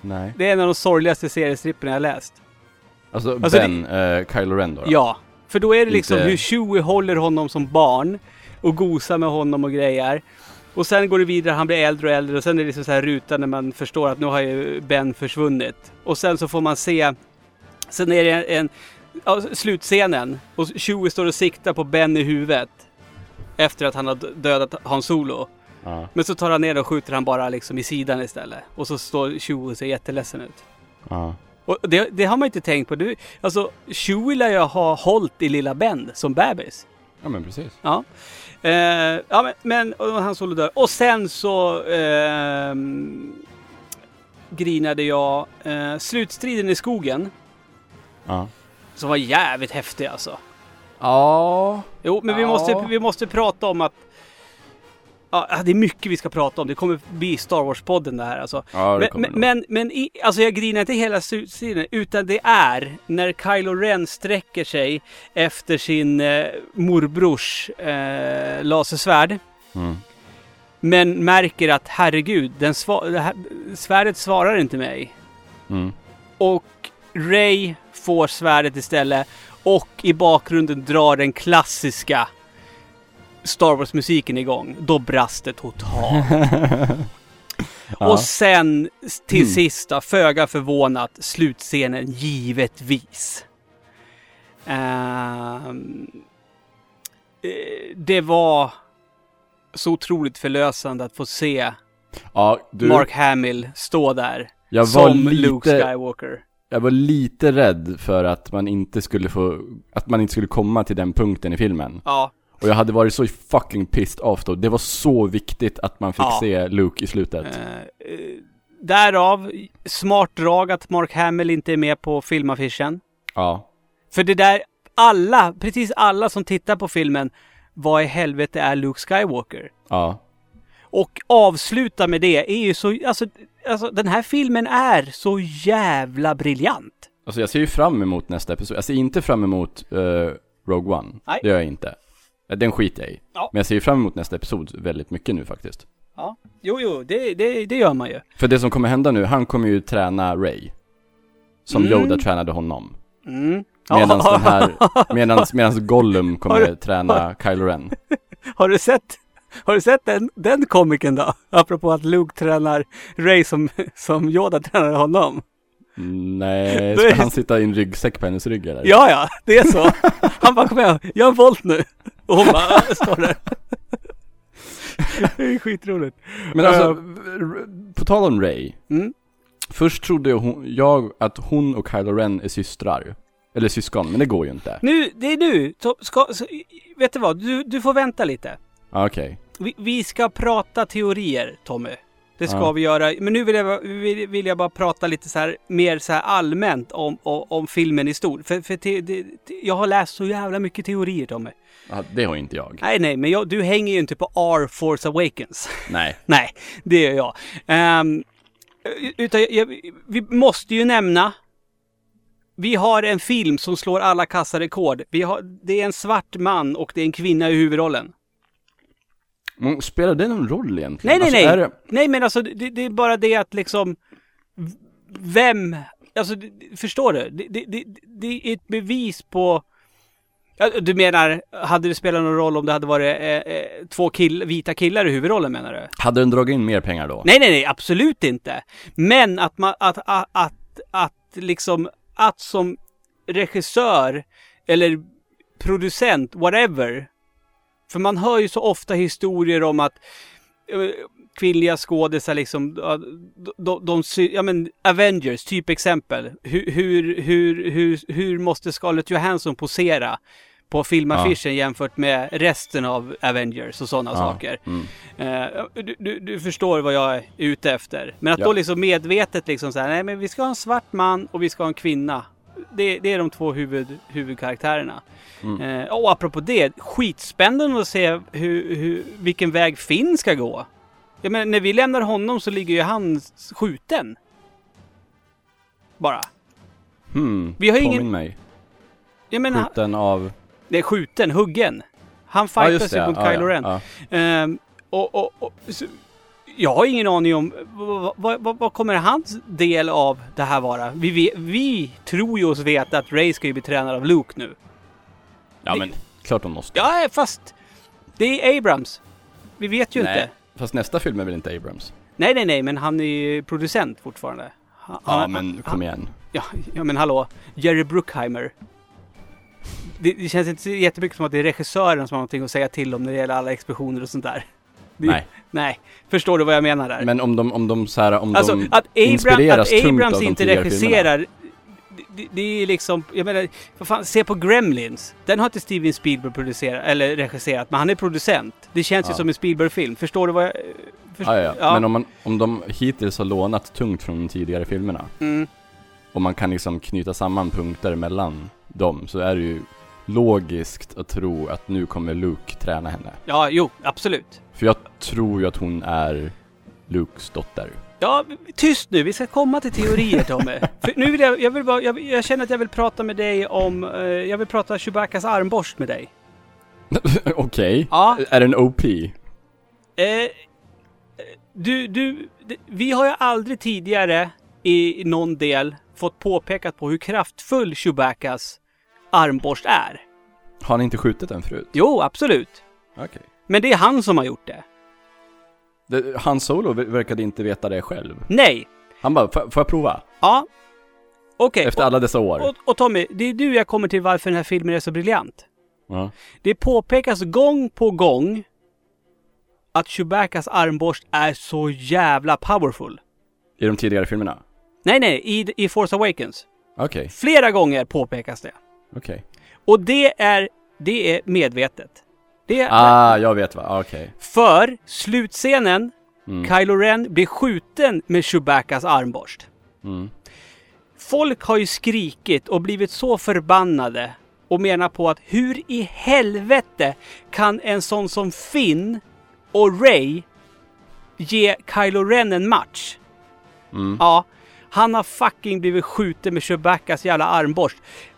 Nej. Det är en av de sorgligaste seriestripperna jag läst. Alltså, Alltså, Ben, eh, Kylo Ren då? då? Ja. För då är det liksom Inte- hur Chewie håller honom som barn och gosar med honom och grejer. Och sen går det vidare, han blir äldre och äldre och sen är det liksom så här rutan när man förstår att nu har ju Ben försvunnit. Och sen så får man se, sen är det en, ja, slutscenen och Chewie står och siktar på Ben i huvudet. Efter att han har dödat Han Solo. Ja. Men så tar han ner och skjuter han bara liksom i sidan istället. Och så står Chewie och ser jätteledsen ut. ja. Och det, det har man inte tänkt på. Du, alltså, Chewie lär ju ha hållit i lilla Ben som bebis. Ja men precis. Ja. Eh, ja men, men och han solo dör. Och sen så ehm, grinade jag eh, slutstriden i skogen. Ja. Som var jävligt häftig alltså. Ja. Jo, men vi, måste, vi måste prata om att... Ja, det är mycket vi ska prata om. Det kommer bli Star Wars-podden det här alltså. Ja det Men, men, men, i, alltså jag grinar inte hela slutsidan, utan det är när Kylo Ren sträcker sig efter sin eh, morbrors eh, lasersvärd. Mm. Men märker att herregud, den sva- här, svärdet svarar inte mig. Mm. Och Ray får svärdet istället. Och i bakgrunden drar den klassiska Star Wars-musiken igång. Då brast det totalt. Ja. Och sen till Mm. sist då, föga förvånat, slutscenen givetvis. Eh, det var så otroligt förlösande att få se ja, du, Mark Hamill stå där jag som Luke lite, Skywalker. jag var lite rädd för att man inte skulle få, att man inte skulle komma till den punkten i filmen. Ja, Och jag hade varit så fucking pissed off då. Det var så viktigt att man fick Ja. se Luke i slutet. eh, eh, därav smart drag att Mark Hamill inte är med på filmaffischen. Ja. För det där, alla, precis alla som tittar på filmen, vad i helvete är Luke Skywalker? Ja. Och avsluta med det är ju så, alltså, alltså den här filmen är så jävla briljant. Alltså jag ser ju fram emot nästa episod. Jag ser inte fram emot eh, Rogue One. Nej. Det gör jag inte. Den skiter jag i. Ja. Men jag ser ju fram emot nästa episod väldigt mycket nu faktiskt. Ja, jo, jo, det, det, det gör man ju. För det som kommer hända nu, han kommer ju träna Ray. Som Mm. Yoda tränade honom. Mm. Medans Ja. den här, medans, medans Gollum kommer Har du- träna Kylo Ren. Har du sett, har du sett den, den komikern då? Apropå att Luke tränar Ray som, som Yoda tränar honom. Nej, är ska han sitta i en ryggsäck på hennes rygg eller? Ja, ja, det är så. Han bara, kom igen, gör en volt nu. Och hon bara, står där. Det är skitroligt. Men alltså, på tal om Ray. Mm. Först trodde jag, hon, jag att hon och Kylo Ren är systrar. Eller syskon, men det går ju inte. Nu, det är nu. Så, ska, så, vet du vad? Du, du får vänta lite. Ah, Okej. Vi, vi ska prata teorier, Tommy. Det ska Ja. vi göra. Men nu vill jag, bara- vill, vill jag bara prata lite så här, mer så här allmänt om, om, om filmen i stort. För, för te, det, te, jag har läst så jävla mycket teorier, Tommy. Ah, det har inte jag. Nej, nej, men jag, du hänger ju inte på R Force Awakens. Nej. nej, det gör jag. Ehm, utan jag, vi måste ju nämna vi har en film som slår alla kassarekord. Vi har, det är en svart man och det är en kvinna i huvudrollen. Men spelar det någon roll egentligen? Nej, nej, Alltså, nej. Det... Nej, men alltså det, det är bara det att liksom... Vem... Alltså, förstår du? Det, det, det, är ett bevis på... Du menar, hade det spelat någon roll om det hade varit eh, eh, två kill, vita killar i huvudrollen menar du? Hade den dragit in mer pengar då? Nej, nej, nej, absolut inte. Men att man, att, att, att, att liksom, att som regissör eller producent, whatever. För man hör ju så ofta historier om att eh, kvinnliga skådisar liksom, ja, de, de, ja men Avengers, typ exempel. Hur, hur, hur, hur, hur måste Scarlett Johansson posera på filmaffischen jämfört med resten av Avengers och sådana Ja. saker. Mm. Eh, du, du, du förstår vad jag är ute efter. Men att Ja. då liksom medvetet liksom säga nej men vi ska ha en svart man och vi ska ha en kvinna. Det, det är de två huvud, huvudkaraktärerna. Mm. Eh, och apropå det, skitspännande att se hur, hur, vilken väg Finn ska gå. Jag menar, när vi lämnar honom så ligger ju han skjuten. Bara. Hmm. Vi har Påminn ingen- mig. Jag menar, Skjuten av... det är skjuten, huggen. Han Ja, fightas ju mot Ja, Kylo ja, Ren. ja. Ehm, och, och, och, så, jag har ingen aning om vad, vad, vad, kommer hans del av det här vara? Vi, vet, vi tror ju oss veta att Ray ska ju bli tränad av Luke nu. Ja men, klart de måste. Ja, fast det är Abrams. Vi vet ju Nej. inte. Fast nästa film är väl inte Abrams? Nej, nej, nej, men han är ju producent fortfarande. Han, Ja han- men kom han, igen. ja, ja, men hallå. Jerry Bruckheimer. Det, det känns inte jättemycket som att det är regissören som har någonting att säga till om när det gäller alla explosioner och sånt där. Det, Nej. Nej. Förstår du vad jag menar där? Men om de, om de så här, om Alltså de att, Abram, inspireras att Abrams inte regisserar, det, det är liksom, jag menar, för fan, se på Gremlins. Den har inte Steven Spielberg producerat, eller regisserat, men han är producent. Det känns ju Ja. som en Spielberg-film. Förstår du vad jag... Först, Ja, ja, ja. Men om, man, om de hittills har lånat tungt från de tidigare filmerna mm, och man kan liksom knyta samman punkter mellan dem så är det ju logiskt att tro att nu kommer Luke träna henne. ja, jo, absolut. För jag tror ju att hon är Lukes dotter. Ja, tyst nu. Vi ska komma till teorier, Tommy. För nu vill jag, jag vill bara, jag, jag känner att jag vill prata med dig om, eh, jag vill prata Chewbaccas armborst med dig. Okej. Ja. Är det en OP? Eh, du, du, vi har ju aldrig tidigare i någon del fått påpekat på hur kraftfull Chewbaccas armborst är. Har ni inte skjutit den förut? Jo, absolut. Okej. Men det är han som har gjort det. Det- Han Solo ver- verkade inte veta det själv. Nej. Han bara, "Får- jag prova? Ja. Okej. Efter alla dessa år. Och, och Tommy, det är du jag kommer till varför den här filmen är så briljant. Ja. Det påpekas gång på gång att Chewbaccas armborst är så jävla powerful. I de tidigare filmerna? Nej, nej, i, i Force Awakens. Okej, Flera gånger påpekas det. Okej. Och det är, det är medvetet. Det är Ah, jag vet va, okej. för slutscenen, Mm. Kylo Ren blir skjuten med Chewbaccas armborst. Mm. Folk har ju skrikit och blivit så förbannade och menar på att hur i helvete kan en sån som Finn och Ray ge Kylo Ren en match? Mm. Ja, han har fucking blivit skjuten med Chewbaccas jävla armborst.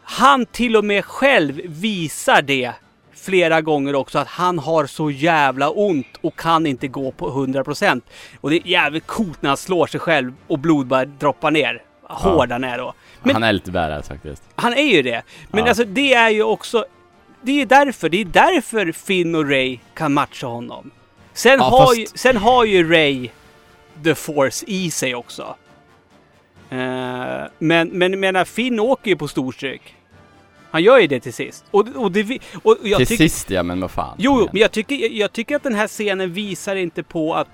Han till och med själv visar det flera gånger också att han har så jävla ont och kan inte gå på 100%. Och det är jävligt coolt när han slår sig själv och blod bara droppar ner. Hård han är då. Men Han är lite badass faktiskt. han är ju det. Men Ja. alltså det är ju också... Det är därför, det är därför Finn och Ray kan matcha honom. Sen, Ja, har, fast- ju, sen har ju Ray the force i sig också. Men, men menar Finn åker ju på storstryk. Han gör ju det till sist. Och, och, det, och jag Till tycker, sist ja, men vad fan. Jo, jo, men jag tycker, jag, jag tycker att den här scenen visar inte på att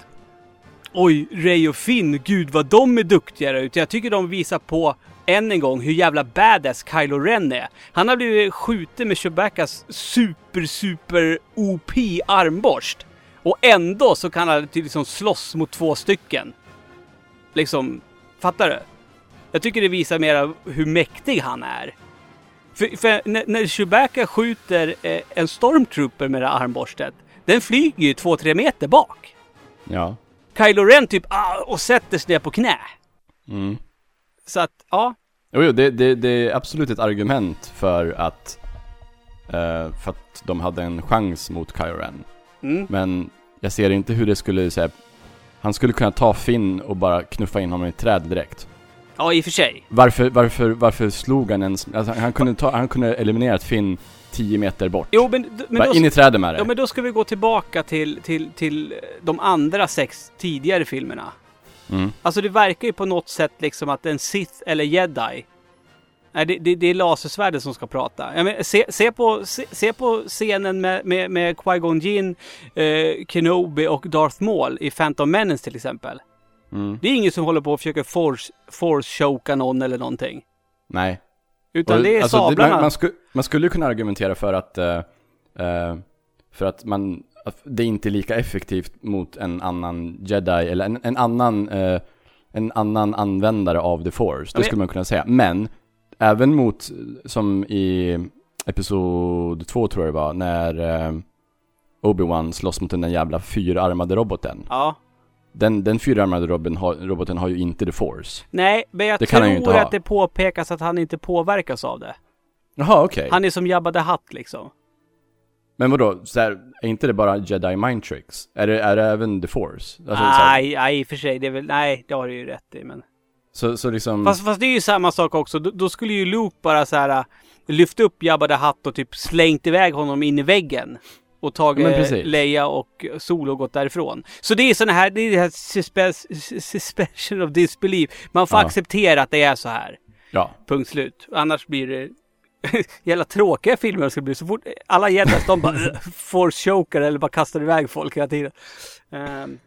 Oj, Ray och Finn, gud vad de är duktigare ut. Jag tycker de visar på, än en gång, hur jävla badass Kylo Ren är. Han har blivit skjuten med Chewbaccas super, super OP armborst. Och ändå så kan han till- liksom slåss mot två stycken. Liksom, fattar du? Jag tycker det visar mer av hur mäktig han är. För, för när, när Chewbacca skjuter eh, en stormtrooper med det här armborstet, den flyger ju två, tre meter bak. Ja. Kylo Ren typ ah, och sätter sig ner på knä. Mm. Så att, ja. Jo, jo det, det, det är absolut ett argument för att, eh, för att de hade en chans mot Kylo Ren. Mm. Men jag ser inte hur det skulle säga. Han skulle kunna ta Finn och bara knuffa in honom i ett träd direkt. Ja, i och för sig. Varför, varför, varför slog han ens... Alltså, han, kunde ta, han kunde eliminerat Finn 10 meter bort. Jo, men, men, bara då, in i trädet med det. ja, men då ska vi gå tillbaka till, till, till de andra sex tidigare filmerna. mm. Alltså det verkar ju på något sätt liksom att en Sith eller Jedi Nej, det, det, det är lasersvärdet som ska prata. Menar, se, se, på, se, se på scenen med, med, med Qui-Gon Jinn, eh, Kenobi och Darth Maul i Phantom Menace till exempel. Mm. Det är ingen som håller på och försöker force, force-choka någon eller någonting. Nej. Utan Och, det är alltså, sablarna. man, man, sku, man skulle ju kunna argumentera för att, eh, eh, för att man, att det inte är lika effektivt mot en annan jedi, eller en, en annan, eh, en annan användare av the force. Det skulle man kunna säga. Men, även mot, som i episod 2 tror jag det var, när Obi-Wan slåss mot den där jävla fyrarmade roboten. Ja. Den, den fyrarmade roboten har, roboten har ju inte the force. Nej, men jag Det kan han ju tror att det påpekas att han inte påverkas av det. Jaha, okej. Han är som Jabba the Hutt liksom. Men vadå, så här, är inte det bara jedi mind tricks? Är det, är det även the force? Alltså, nej, nej, i och för sig. Det är väl, nej, det har du ju rätt i. Men... så, så liksom... Fast, fast det är ju samma sak också. Då, då skulle ju Luke bara så här lyft upp Jabba the Hutt och typ slängt iväg honom in i väggen. Och Ja, tagit precis. Leia och Solo och gått därifrån. Så det är såna här, det är det här suspe- suspension of disbelief. Man får Ja. acceptera att det är så här. Ja. Punkt slut. Annars blir det jävla tråkiga filmer ska bli. Så fort alla jeddas de bara force choker eller bara kastar iväg folk hela tiden. Ehm,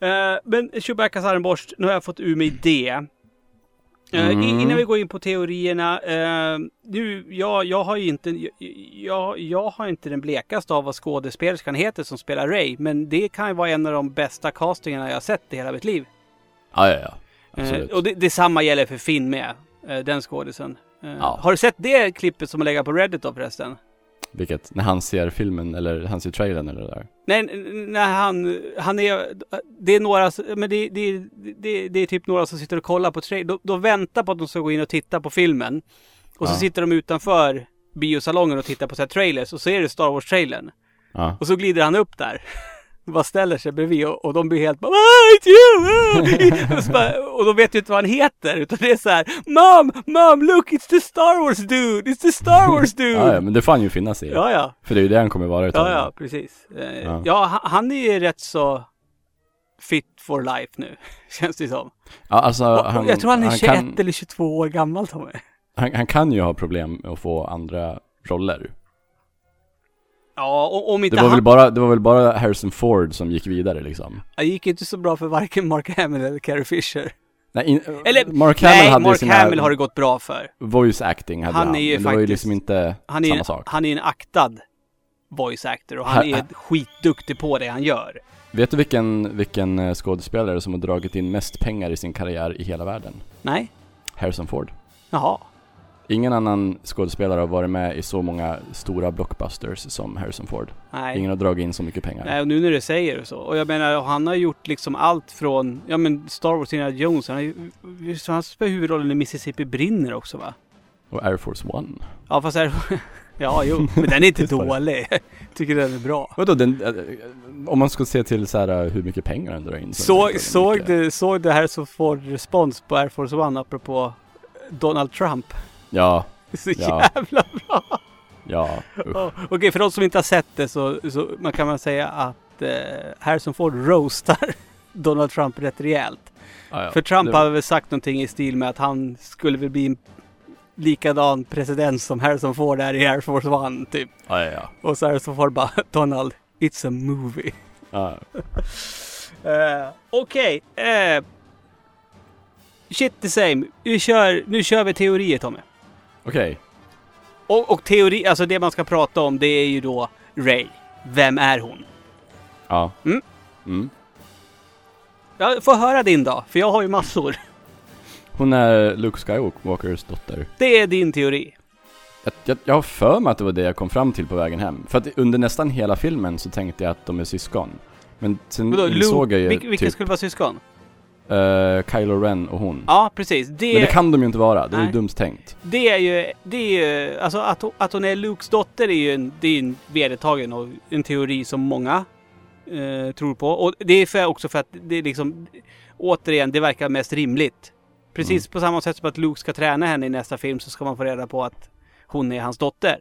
eh, men Chewbaccas armborst, nu har jag fått ur mig det. Eh, Mm. Innan vi går in på teorierna. eh, nu, jag, jag har ju inte, jag, jag, har inte den blekaste av vad skådespelerskan heter som spelar Ray. Men det kan ju vara en av de bästa castingarna jag har sett i hela mitt liv. Ja, ja, ja. Eh, Absolut. och det, detsamma gäller för Finn med. eh, den skådisen. Eh, Ja. Har du sett det klippet som legat på Reddit då förresten? Vilket, när han ser filmen eller han ser trailern eller det där. Nej, när han, han är, det är några, men det, det, det, det är typ några som sitter och kollar på trailern. De, de väntar på att de ska gå in och titta på filmen. Och så Ja. sitter de utanför biosalongen och tittar på så här trailers och så är det Star Wars-trailern. Ja. Och så glider han upp där. Bara ställer sig bredvid och, och de blir helt bara "Ah, ah!" och, bara, och de vet ju inte vad han heter utan det är så här Mom! Mom! Look! It's the Star Wars dude! It's the Star Wars dude! Ja, ja, men det får han ju finna sig i. ja, ja. För det är ju det han kommer vara utav Ja, ja, precis. Eh, Ja. ja, han, han är ju rätt så fit for life nu, känns det som. Ja, alltså, Och- han, jag tror han är 21 kan, eller 22 år gammal, Tommy. han, han kan ju ha problem med att få andra roller. Ja, och om Det inte var, han... väl bara, det var väl bara Harrison Ford som gick vidare liksom. Det gick inte så bra för varken Mark Hamill eller Carrie Fisher. Nej, in, Eller, Mark Hamill nej, hade Mark Hamill har det gått bra för. voice acting hade Han han, är ju men det var ju faktiskt- liksom inte Han är, samma sak. han är en aktad voice actor och han Ha- är skitduktig på det han gör. Vet du vilken, vilken eh, skådespelare som har dragit in mest pengar i sin karriär i hela världen? Nej? Harrison Ford. Jaha. Ingen annan skådespelare har varit med i så många stora blockbusters som Harrison Ford. Nej. Ingen har dragit in så mycket pengar. Nej, och nu när du säger det så. Och jag menar, han har gjort liksom allt från, ja men Star Wars, Indiana Jones, han har han spelar huvudrollen i Mississippi brinner också va? Och Air Force One. Ja fast är, ja jo, men den är inte dålig. Tycker den är bra. Vadå, den, eh, om man ska se till så här eh, hur mycket pengar den drar in så såg, mycket. du, såg du här så får respons på Air Force One apropå Donald Trump? Ja, Så Ja. jävla bra! ja. Ja, Okej, för de som inte har sett det så, så man kan man säga att eh, Harrison Ford roastar Donald Trump rätt rejält. Ja, ja. För Trump Det- hade väl sagt någonting i stil med att han skulle väl bli en likadan president som Harrison Ford är i Air Force One typ. Ja, ja, ja. Och så Harrison Ford bara Donald, it's a movie. ja. Uh, Okej. eh, shit the same. Vi kör, nu kör vi teorier Tommy. Okej. Och, och teori, alltså det man ska prata om det är ju då Ray. Vem är hon? Ja. Mm. Mm. Jag får höra din då, för jag har ju massor. Hon är Luke Skywalkers dotter. Det är din teori. Jag, jag, jag har för mig att det var det jag kom fram till på vägen hem. För att under nästan hela filmen så tänkte jag att de är syskon. Men sen Vadå, insåg jag ju Vil- vilka typ skulle vara syskon? Eh, Kylo Ren och hon. Ja, precis. Det, Men det kan de ju inte vara, det är ju dumt tänkt. det är ju, det är ju, alltså att, att hon är Lukes dotter är ju en, det är en vedertagen och en teori som många eh, tror på. Och det är för, också för att det är liksom, återigen, det verkar mest rimligt. Precis Mm. på samma sätt som att Luke ska träna henne i nästa film så ska man få reda på att hon är hans dotter.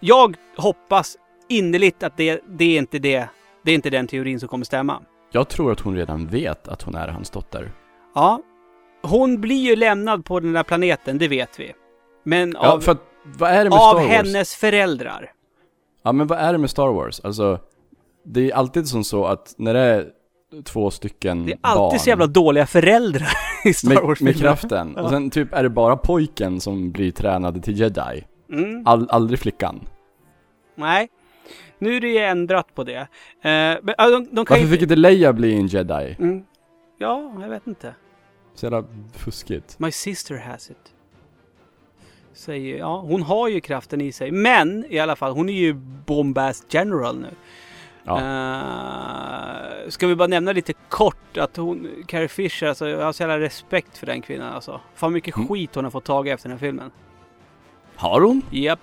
Jag hoppas innerligt att det, det är inte det, det är inte den teorin som kommer stämma. Jag tror att hon redan vet att hon är hans dotter. Ja, hon blir ju lämnad på den där planeten, det vet vi. Men Ja, av, för att, vad är det med av Star Wars? hennes föräldrar. Ja, men vad är det med Star Wars? Alltså, det är alltid som så att när det är två stycken Det är alltid barn så jävla dåliga föräldrar i Star med, wars med kraften, Ja. och sen typ är det bara pojken som blir tränad till jedi. Mm, All, aldrig flickan. nej. Nu är det ju ändrat på det. Eh, men, de, de Varför ju... fick inte Leia bli en jedi? Mm. Ja, jag vet inte. Så jävla fuskigt. My sister has it. Säger, ja, hon har ju kraften i sig. Men i alla fall, hon är ju bombast general nu. Ja. Eh, ska vi bara nämna lite kort att hon, Carrie Fisher, alltså jag har så jävla respekt för den kvinnan alltså. Fan mycket Mm. skit hon har fått tag i efter den här filmen. Har hon? Japp.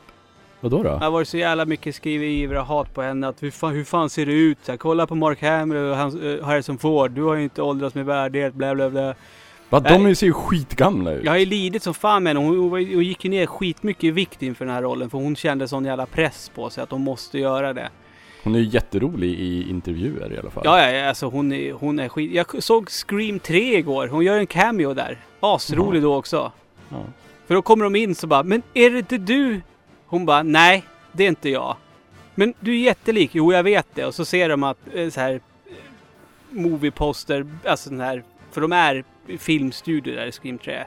Vadå då? Det har varit så jävla mycket skriverier och hat på henne. Att hur fan, hur fan ser det ut? Så här, kolla på Mark Hamill och hans, uh, Harrison Ford. Du har ju inte åldrats med värdighet. Bla bla bla. Va, de ser ju skitgamla ut. Jag har ju lidit som fan med henne. Hon, hon, hon gick ju ner skitmycket i vikt inför den här rollen. För hon kände sån jävla press på sig att hon måste göra det. Hon är ju jätterolig i intervjuer i alla fall. Ja, ja, alltså hon är, hon är skit. Jag såg Scream 3 igår. Hon gör en cameo där. Asrolig då också. Ja. För då kommer de in så bara, men är det inte du? Hon bara, nej, det är inte jag. Men du är jättelik. Jo, jag vet det. Och så ser de att eh, så här eh, movieposter, alltså den här, för de är filmstudio där i Scream 3.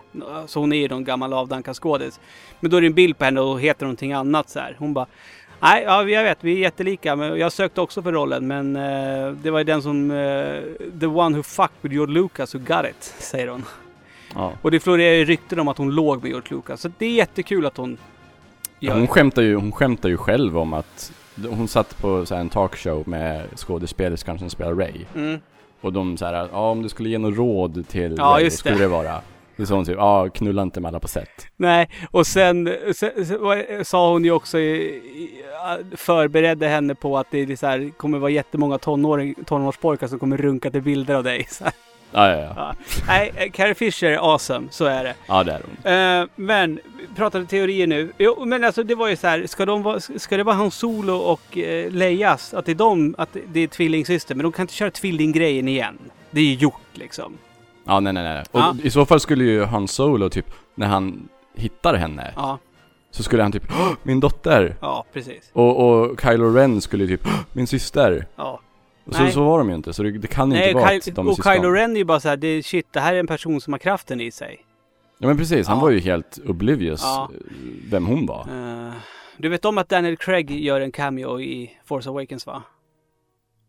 Så hon är ju någon gammal avdankad skådis. Men då är det en bild på henne och heter någonting annat så här. Hon bara Nej, ja, jag vet, vi är jättelika. Men jag sökte också för rollen, men eh, det var ju den som... Eh, the one who fucked with George Lucas who got it, säger hon. Ja. Och det florerar ju rykten om att hon låg med George Lucas. Så det är jättekul att hon gör Hon det. skämtar, ju, hon skämtar ju själv om att hon satt på så här, en talkshow med skådespelerskan som spelar Ray. Mm. Och de så här, ja om du skulle ge något råd till Ja, Ray, just skulle det. det vara? Det sa hon typ, ja knulla inte med alla på set. Nej, och sen, sen, sen vad- sa hon ju också, förberedde henne på att det är så här, kommer vara jättemånga tonåring, tonårspojkar som kommer runka till bilder av dig. Så här. Ja, ja, ja. Ja. Nej, eh, Carrie Fisher är awesome, så är det. Ja, det är hon. Eh, men, pratade teorier nu. Jo, men alltså det var ju så här, ska, de vara, ska det vara Han Solo och eh, Leias? Att det är de, att det är tvillingsyster, men de kan inte köra tvillinggrejen igen. Det är ju gjort liksom. Ja, nej, nej, nej. Och Ja. i så fall skulle ju Han Solo typ, när han hittar henne, Ja, så skulle han typ, "Åh, min dotter! ja precis. Och, och Kylo Ren skulle typ, "Åh, min syster! Ja. Så, så var de ju inte, så det, det kan Nej, inte vara Ky- att de är och syskon. Kylo Ren är ju bara så här, det shit, det här är en person som har kraften i sig. Ja men precis, han Ja. var ju helt oblivious Ja. eh, vem hon var. Eh, du vet om att Daniel Craig gör en cameo i Force Awakens va?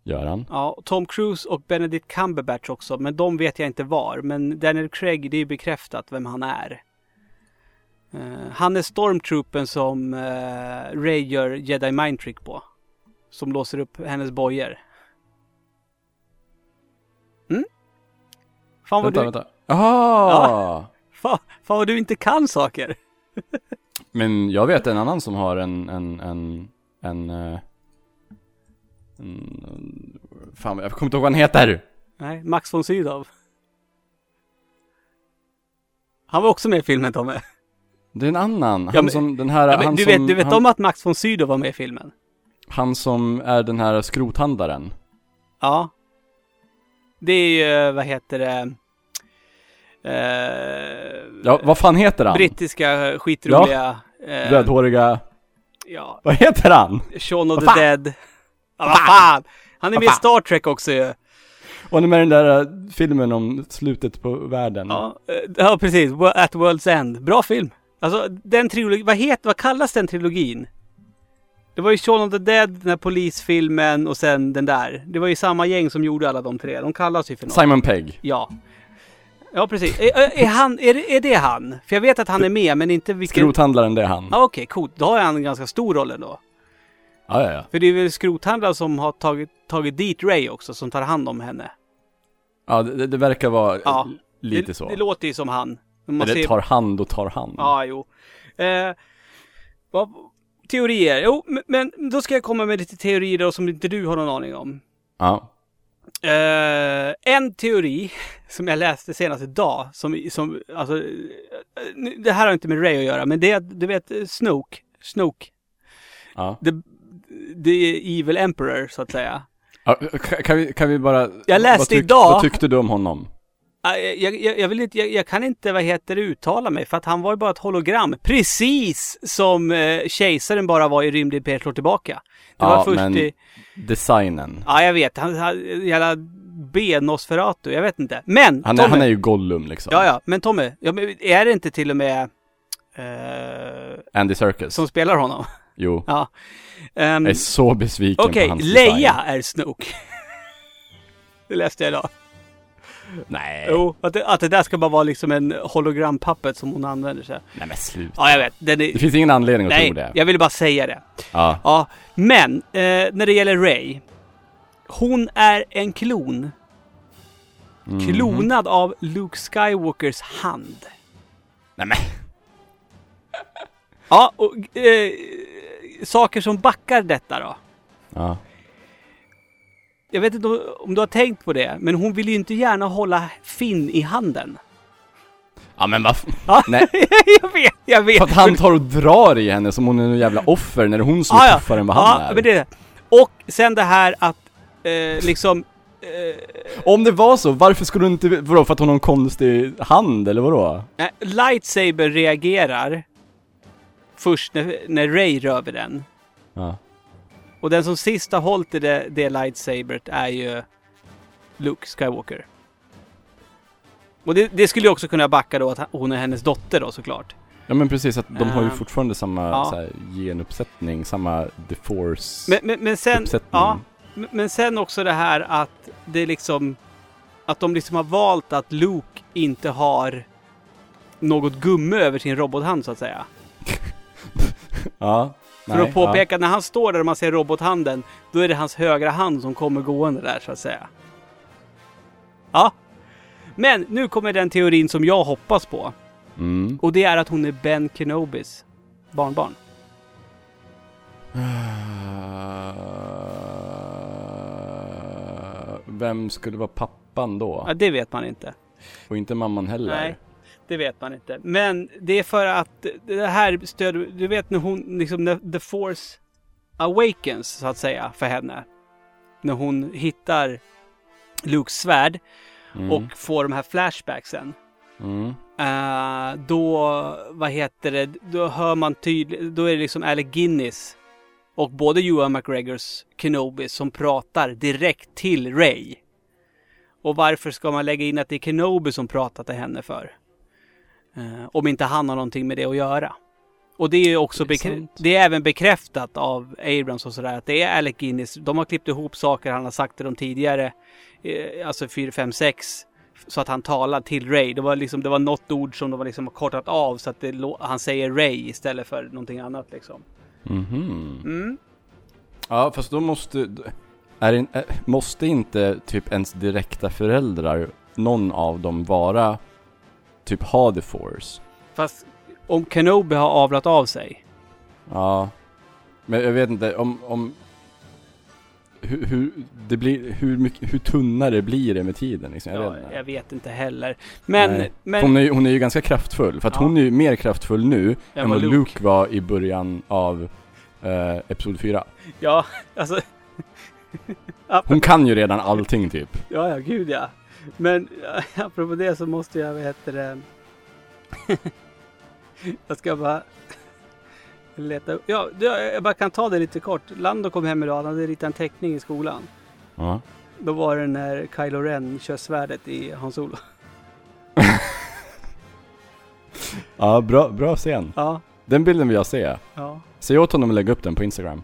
Gör han? Ja, Tom Cruise och Benedict Cumberbatch också, men de vet jag inte var. Men Daniel Craig, det är ju bekräftat vem han är. Eh, han är stormtroopen som uh, Ray gör Jedi Mind Trick på. Som låser upp hennes bojor. Mm? Fan vad, Vänta, du, vänta. Jaha! fan, fan vad du inte kan saker. Men jag vet en annan som har en, en, en, en, eh, en fan jag kommer inte ihåg vad han heter! Nej, Max von Sydow. Han var också med i filmen Tommy. Det är en annan, han Ja, men- som, den här, Ja, men han du, som, vet, du vet han, om att Max von Sydow var med i filmen? han som är den här skrothandlaren. Ja. Det är ju, vad heter det? Eh, Ja, vad fan heter han? Brittiska skitroliga... eh, Rödhåriga, Ja, vad heter han? Shaun of Vad the fan? Dead. Ja, vad fan! Han är Vad med i? Star Trek också ju. Och han är med i den där eh, filmen om slutet på världen. Ja, eh, ja, precis. At World's End. Bra film. Alltså, den trilogin, vad heter, vad kallas den trilogin? Det var ju Shaun of the Dead, den här polisfilmen och sen den där. Det var ju samma gäng som gjorde alla de tre. De kallas ju för något. Simon Pegg. Ja. Ja, precis. Är, är, han, är, det- är det han? För jag vet att han är med, men inte vilken... Skrothandlaren, det är han. Ja, okej, coolt. Då har han en ganska stor roll ändå. Ja, ja, ja. För det är väl skrothandlaren som har tagit, tagit dit Ray också, som tar hand om henne. Ja, det, det verkar vara Ja. lite det, så. Det låter ju som han. Man Eller ser- tar hand och tar hand. Ja, jo. Eh, vad, teorier. Jo, men, då ska jag komma med lite teorier då som inte du har någon aning om. Ja. Eh, en teori som jag läste senast idag, som, som alltså, eh, nu- det här har inte med Ray att göra, men det är, att, du vet, eh, Snoke, Snoke, ja. the, the evil emperor, så att säga. ja ka- kan, vi, kan vi bara... Jag läste vad tyck- idag- Vad tyckte du om honom? Ah, Jag, jag, jag, vill inte, jag, jag kan inte, vad heter det, uttala mig, för att han var ju bara ett hologram. Precis som eh, kejsaren bara var i Rymdimperiet slår tillbaka. Det var Ja, först men- i... Designen. Ja, jag vet. Han, han jävla B-Nosferatu, jag vet inte. Men, Han är, Tommy. han är ju Gollum liksom. Ja, ja, men Tommy, är det inte till och med eh, Andy Serkis. som spelar honom? Jo. Ja. Ehm, Jag är så besviken Okej, på hans Leia design. är Snoke. det läste jag idag. Nej. Jo, att det, att det där ska bara vara liksom en hologram-puppet som hon använder sig. Nej men sluta. Ja, jag vet. Den är, Det finns ingen anledning att nej, tro det. jag ville bara säga det. Ja. Ja, men eh, när det gäller Ray. Hon är en klon. Mhm. Klonad av Luke Skywalkers hand. Nej men. Ja, och eh, saker som backar detta då. Ja. Jag vet inte om, du har tänkt på det, men hon vill ju inte gärna hålla Finn i handen. Ja men vad Ja, Nej. jag vet, jag vet. För att han tar och drar i henne som hon är en jävla offer när det är hon som Ja, är ja. tuffare än vad han ja, är. Men det. Och sen det här att eh, liksom... Eh, Om det var så, varför skulle hon inte... Vadå, för att hon har en konstig hand eller vadå? eh, lightsaber reagerar först när, när Ray rör vid den. Ja. Och den som sist har hållit i det, det lightsaberet är ju Luke Skywalker. Och det, det skulle ju också kunna backa då att hon är hennes dotter då såklart. Ja men precis, att de har ju Ehm, fortfarande samma ja. så här, genuppsättning, samma the force Men, men, men sen, uppsättning. ja, men- sen också det här att det är liksom att de liksom har valt att Luke inte har något gumme över sin robothand så att säga. ja. För nej, att påpeka att när han står där och man ser robothanden, då är det hans högra hand som kommer gående där så att säga. Ja. Men nu kommer den teorin som jag hoppas på. Ja. Mm. Och det är att hon är Ben Kenobis barnbarn. Eh, Vem skulle vara pappan då? Ja, det vet man inte. Och inte mamman heller? Nej, det vet man inte. Men det är för att det här stöd, du vet när hon, liksom när the force awakens så att säga för henne. När hon hittar Lukes svärd Mm. och får de här flashbacksen. Mm. Eh, då, vad heter det, då hör man tydligt, då är det liksom Alec Guinness och både Ewan McGregors Kenobi som pratar direkt till Ray. Och varför ska man lägga in att det är Kenobi som pratar till henne för? Eh, om inte han har någonting med det att göra. Och det är ju också Det är det är även bekräftat av Abrams och sådär att det är Alec Guinness. De har klippt ihop saker han har sagt till dem tidigare. Eh, alltså 4, 5, 6 så att han talar till Ray. Det var liksom, det var något ord som de var liksom kortat av så att det, han säger Ray istället för någonting annat liksom. Mhm. Mm. Ja, fast då måste... Är är, måste inte typ ens direkta föräldrar, någon av dem vara... Typ ha the force? Fast om Kenobi har avlat av sig. Ja. Men jag vet inte, om... om hur, hur, det blir, hur, mycket, hur tunnare blir det med tiden liksom? Jag Ja, vet inte. jag vet inte heller. Men, Nej. men Hon, är, ju- hon är ju ganska kraftfull, för att Ja. hon är ju mer kraftfull nu än vad Luke. Luke. var i början av eh, Episod 4. ja, alltså. Hon kan ju redan allting typ. Ja, ja, gud ja. Men apropå det så måste jag, vad heter det? jag ska bara leta upp. Ja, jag bara kan ta det lite kort. Lando kom hem idag, han hade ritat en teckning i skolan. Ja. Då var det när Kylo Ren kör svärdet i Hans Solo. Ja, bra, bra scen. Ja, Den bilden vill jag se. ja. Säg åt honom att lägga upp den på Instagram.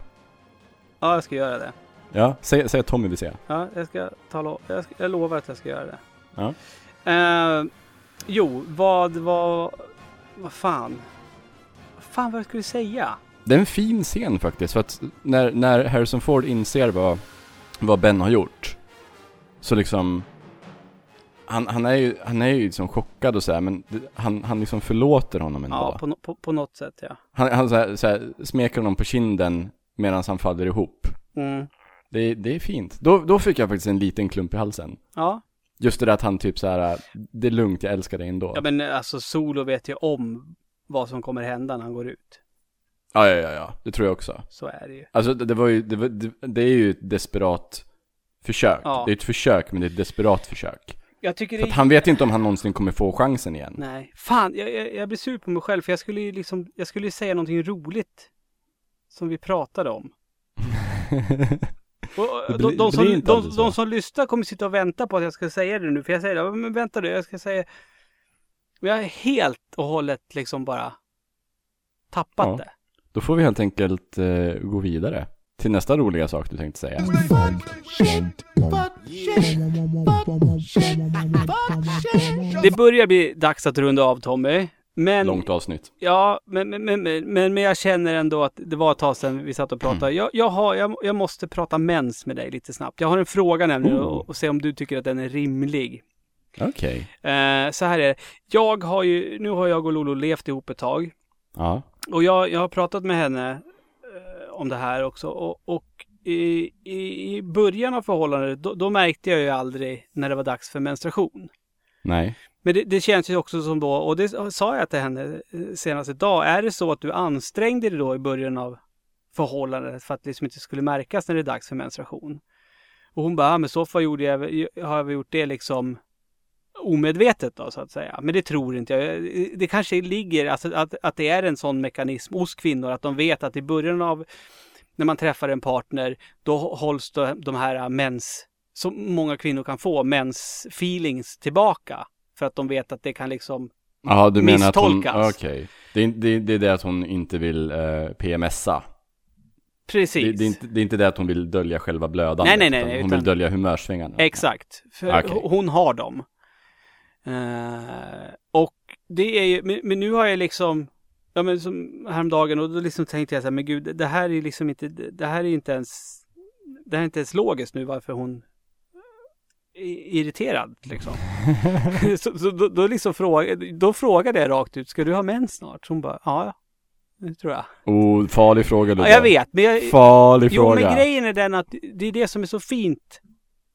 Ja, jag ska göra det. Ja, säg, säg att Tommy vill se. Ja, jag ska ta lo- jag, ska, jag lovar att jag ska göra det. Ja. Eh, jo, vad var... Vad fan? Vad fan var jag skulle säga? Det är en fin scen faktiskt, för att när, när Harrison Ford inser vad, vad Ben har gjort, så liksom han, han är ju, han är ju liksom chockad och så här, men det, han, han liksom förlåter honom ändå. Ja, på, på, på något sätt ja. Han, han så här, så här, smeker honom på kinden medan han faller ihop. Mm. Det, det är fint. Då, då fick jag faktiskt en liten klump i halsen. Ja, Just det där att han typ så här, det är lugnt, jag älskar dig ändå. Ja men alltså Solo vet ju om vad som kommer hända när han går ut. Ja, ja, ja, ja. Det tror jag också. Så är det ju. Alltså det, det var ju, det, var, det, det är ju ett desperat försök. Ja. Det är ett försök, men det är ett desperat försök. Jag tycker För att han vet inte om han någonsin kommer få chansen igen. Nej. Fan, jag, jag, jag blir sur på mig själv för jag skulle ju liksom, jag skulle ju säga någonting roligt. Som vi pratade om. Och, de, som, de, de lyssnar kommer sitta och vänta på att jag ska säga det nu. För jag säger det, men vänta du, jag ska säga... Jag är helt och hållet liksom bara tappat Ja. det. Då får vi helt enkelt eh, gå vidare till nästa roliga sak du tänkte säga. Det börjar bli dags att runda av Tommy. Men Långt avsnitt. Ja, men, men, men, men, men jag känner ändå att det var ett tag sedan vi satt och pratade. Mm. Jag, jag, har, jag, jag måste prata mens med dig lite snabbt. Jag har en fråga nämligen Oh. och, och se om du tycker att den är rimlig. Okej. Eh, så här är det. Jag har ju, nu har jag och Lolo levt ihop ett tag. Ja. Och jag, jag har pratat med henne eh, om det här också. Och, och i, i, i början av förhållandet, då, då märkte jag ju aldrig när det var dags för menstruation. Nej. Men det, det känns ju också som då, och det sa jag till henne eh, senast idag, är det så att du ansträngde dig då i början av förhållandet för att det liksom inte skulle märkas när det är dags för menstruation? Och hon bara, ja, men så fall gjorde jag, har jag väl gjort det liksom omedvetet då så att säga. Men det tror inte jag. Eh, eh, det kanske ligger, alltså att, att det är en sån mekanism hos kvinnor att de vet att i början av när man träffar en partner, då hålls de här mens, som många kvinnor kan få, mens feelings tillbaka. För att de vet att det kan liksom, Ja, du menar att hon, Misstolkas. okej. Det, är- det, det är det att hon inte vill eh, PMSa. precis. Det, det, är inte, det är inte det att hon vill dölja själva blödandet. Nej, nej, nej, utan Hon utan- vill dölja humörsvingarna. Exakt. För Okej. hon har dem. Eh, och det är ju, men, men nu har jag liksom, ja men som häromdagen och då liksom tänkte jag så här, men gud, det här är liksom inte, det här är inte ens, det här är inte ens logiskt nu varför hon irriterad liksom. så så då, då liksom fråga, då frågade jag rakt ut, ska du ha mens snart? Så hon bara, ja, ja, det tror jag. Oh, farlig fråga Ja, Ludde. jag vet, men jag, Farlig Jo, fråga. men grejen är den att det är det som är så fint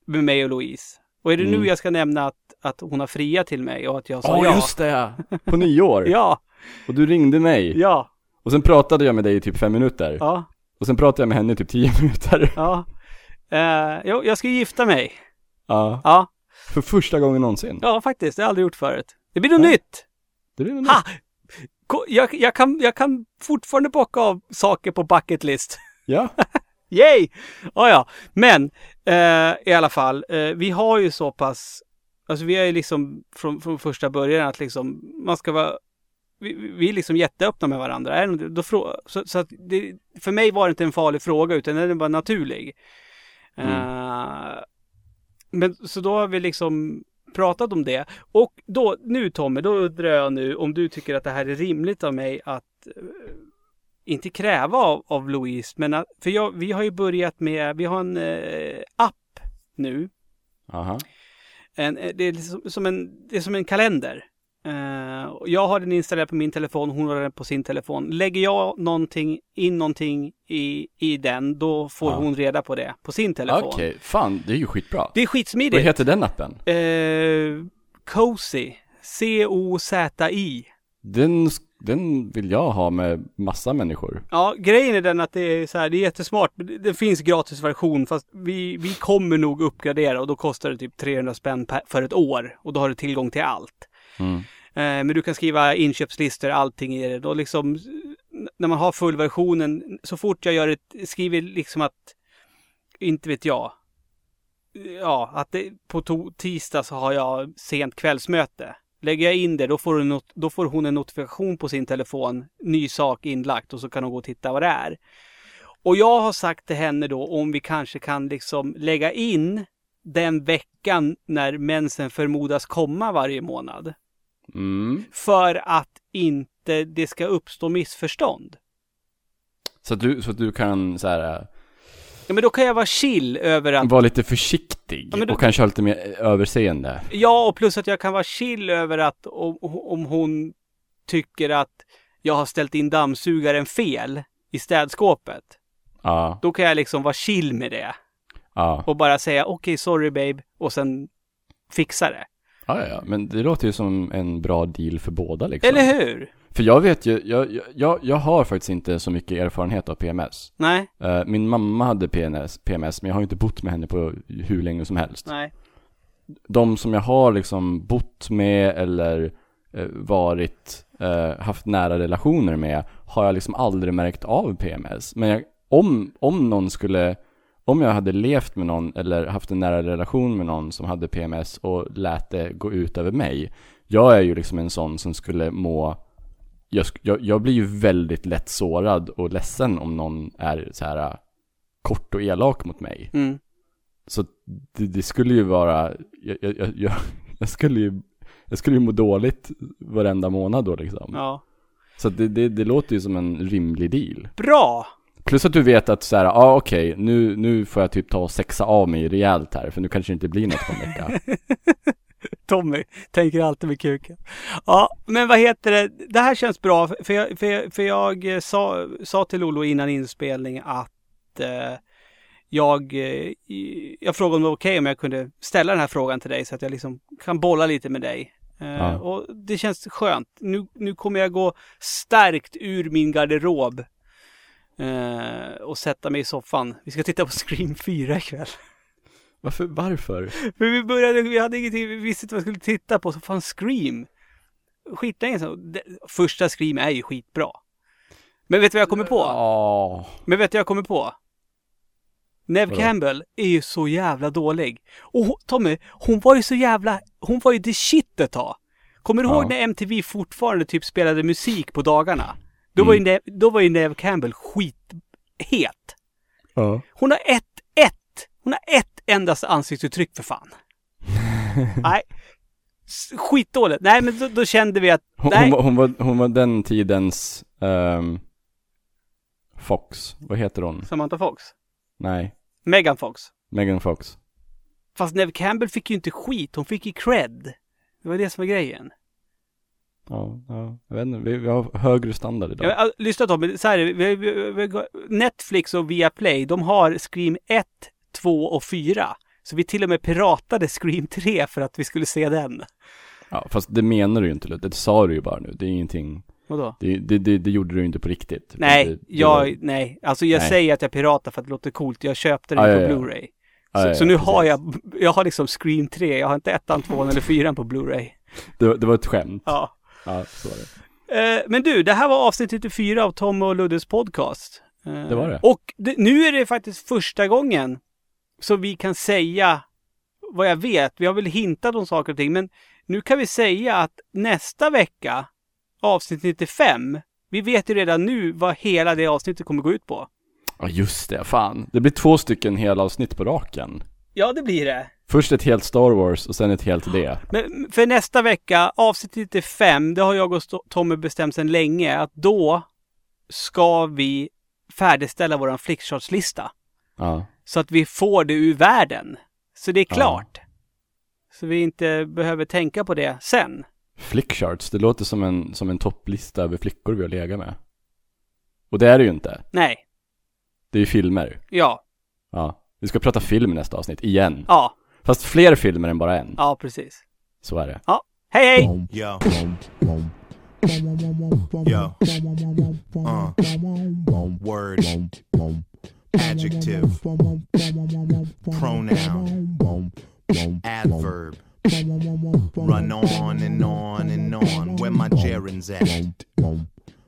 med mig och Louise. Och är det Mm. nu jag ska nämna att, att hon har fria till mig och att jag sa Ja, ja? just det! På nyår. Ja, Och du ringde mig. ja, Och sen pratade jag med dig i typ fem minuter. ja, Och sen pratade jag med henne i typ tio minuter. ja. Uh, jo, jag ska gifta mig. Ja. Ja, För första gången någonsin. ja faktiskt. Det har jag aldrig gjort förut. Det blir något Ja. nytt. Det är nog Ha! Ko- Jag, jag, kan, jag kan fortfarande bocka av saker på bucket list. Ja. Yay! Ja, ja. Men eh, i alla fall, eh, vi har ju så pass, alltså vi är ju liksom från, från första början att liksom man ska vara, vi, vi är liksom jätteöppna med varandra. Är det inte- Då frå, så så att det, för mig var det inte en farlig fråga utan den var naturlig. Eh, men så då har vi liksom pratat om det. Och då, nu Tommy, då undrar jag nu om du tycker att det här är rimligt av mig att eh, inte kräva av, av Louise, men att, för jag, vi har ju börjat med, vi har en eh, app nu. Aha. En, eh, det, är liksom, som en, det är som en kalender. Och jag har den installerad på min telefon, hon har den på sin telefon. Lägger jag någonting, in någonting i, i den, då får Ja. hon reda på det på sin telefon. Okej, fan det är ju skitbra. Det är Vad skitsmidigt. heter den appen? Eh, Cozy. C-O-Z-I. Den, den vill jag ha med massa människor. Ja, grejen är den att det är så här, det är jättesmart. Det finns gratisversion fast vi, vi kommer nog uppgradera och då kostar det typ 300 spänn per, för ett år och då har du tillgång till allt. Mm. Eh, men du kan skriva inköpslistor, allting i det. Då liksom, när man har fullversionen, så fort jag gör ett, skriver liksom att, inte vet jag, ja, att det, på to- tisdag så har jag sent kvällsmöte. Lägger jag in det, då får, hon not- då får hon en notifikation på sin telefon, ny sak inlagt och så kan hon gå och titta vad det är. Och jag har sagt till henne då om vi kanske kan liksom lägga in den veckan när mensen förmodas komma varje månad. Mm. För att inte det ska uppstå missförstånd. Så att du, så att du kan så här, Ja, men då kan jag vara chill över att... vara lite försiktig Ja, då- och kanske ha lite mer överseende. Ja, och plus att jag kan vara chill över att om, om hon tycker att jag har ställt in dammsugaren fel i städskåpet. Ja, Då kan jag liksom vara chill med det. ja. Och bara säga okej, sorry babe. Och sen fixa det. Ja, ja, men det låter ju som en bra deal för båda liksom. Eller hur? För jag vet ju, jag, jag- jag, har faktiskt inte så mycket erfarenhet av PMS. Nej, Eh, min mamma hade PMS, PMS, men jag har ju inte bott med henne på hur länge som helst. nej. De som jag har liksom bott med eller eh, varit, eh, haft nära relationer med, har jag liksom aldrig märkt av PMS. Men jag, om, om någon skulle, om jag hade levt med någon eller haft en nära relation med någon som hade PMS och lät det gå ut över mig. Jag är ju liksom en sån som skulle må jag, jag, jag blir ju väldigt lätt sårad och ledsen om någon är så här äh, kort och elak mot mig. Mm. Så det, det skulle ju vara, jag, jag, jag- jag, skulle ju, jag skulle ju må dåligt varenda månad då liksom. Ja. Så det, det, det låter ju som en rimlig deal. Bra! Plus att du vet att så här, ja ah, okej, nu, nu får jag typ ta och sexa av mig rejält här, för nu kanske det inte blir något på en vecka. Tommy tänker alltid med kuken. Ja, men vad heter det? Det här känns bra för jag, för jag, för jag eh, sa, sa till Lolo innan inspelning att eh, jag, eh, jag frågade om det var okej om jag kunde ställa den här frågan till dig så att jag liksom kan bolla lite med dig. Eh, Ja. Och det känns skönt. Nu, nu kommer jag gå stärkt ur min garderob eh, och sätta mig i soffan. Vi ska titta på Scream 4 ikväll. Varför, varför? För vi började, vi hade ingenting, vi visste inte vad vi skulle titta på, så fan Scream. Skitlänge sedan. Första Scream är ju skitbra. Men vet du vad jag kommer på? Ja, Men vet du vad jag kommer på? Nev Vadå? Campbell är ju så jävla dålig. Och Tommy, hon var ju så jävla... Hon var ju the shit ett tag. Kommer du Ja. ihåg när MTV fortfarande typ spelade musik på dagarna? Då, var, ju Mm. Då var ju Nev Campbell skithet. Ja. Hon har ett, ett, hon har ett endast ansiktsuttryck för fan. Nej. Skitdåligt. Nej, men då, då kände vi att, Hon, hon, var, hon, var, hon var den tidens ehm, Fox. Vad heter hon? Samantha Fox. Nej, Megan Fox. Megan Fox. Fast Nev Campbell fick ju inte skit, hon fick ju cred. Det var det som var grejen. Ja, ja, jag vet inte. Vi, vi har högre standard idag. Ja, men, lyssna Tommy, så här vi, vi, vi, Netflix och Viaplay, de har Scream 1, 2 och 4. Så vi till och med piratade Scream 3 för att vi skulle se den. Ja, fast det menar du ju inte. Det sa du ju bara nu. Det är ingenting. Vadå? Det, det, det, det gjorde du ju inte på riktigt. Nej, det, jag, nej. Alltså jag Nej. säger att jag piratar för att det låter coolt. Jag köpte den Ja, på ja. Blu-ray. Ja, Så, ja, så nu precis. har jag, jag har liksom Scream 3. Jag har inte ettan, tvåan eller fyran på Blu-ray. Det, det var ett skämt. Ja. Ja, så var det. Eh, men du, det här var avsnitt 94 av Tom och Luddes podcast. Eh, Det var det. Och det, nu är det faktiskt första gången som vi kan säga vad jag vet. Vi har väl hintat om saker och ting, men nu kan vi säga att nästa vecka, avsnitt 95, vi vet ju redan nu vad hela det avsnittet kommer gå ut på. Ja, just det. Fan. Det blir två stycken hela avsnitt på raken. Ja, det blir det. Först ett helt Star Wars och sen ett helt det. Men för nästa vecka, avsnitt 95, det har jag och Tommy bestämt sedan länge, att då ska vi färdigställa våran flickshots-lista. Ja. Så att vi får det ur världen. Så det är Ja. klart. Så vi inte behöver tänka på det sen. Flickcharts, det låter som en, som en topplista över flickor vi har legat med. Och det är det ju inte. Nej. Det är ju filmer. Ja. Ja. Vi ska prata film i nästa avsnitt, igen. Ja. Fast fler filmer än bara en. Ja, precis. Så är det. Hej, hej! Yo. Yo. Uh. Word. Adjective. Pronoun. Adverb. Run on and on and on. Where my gerunds at?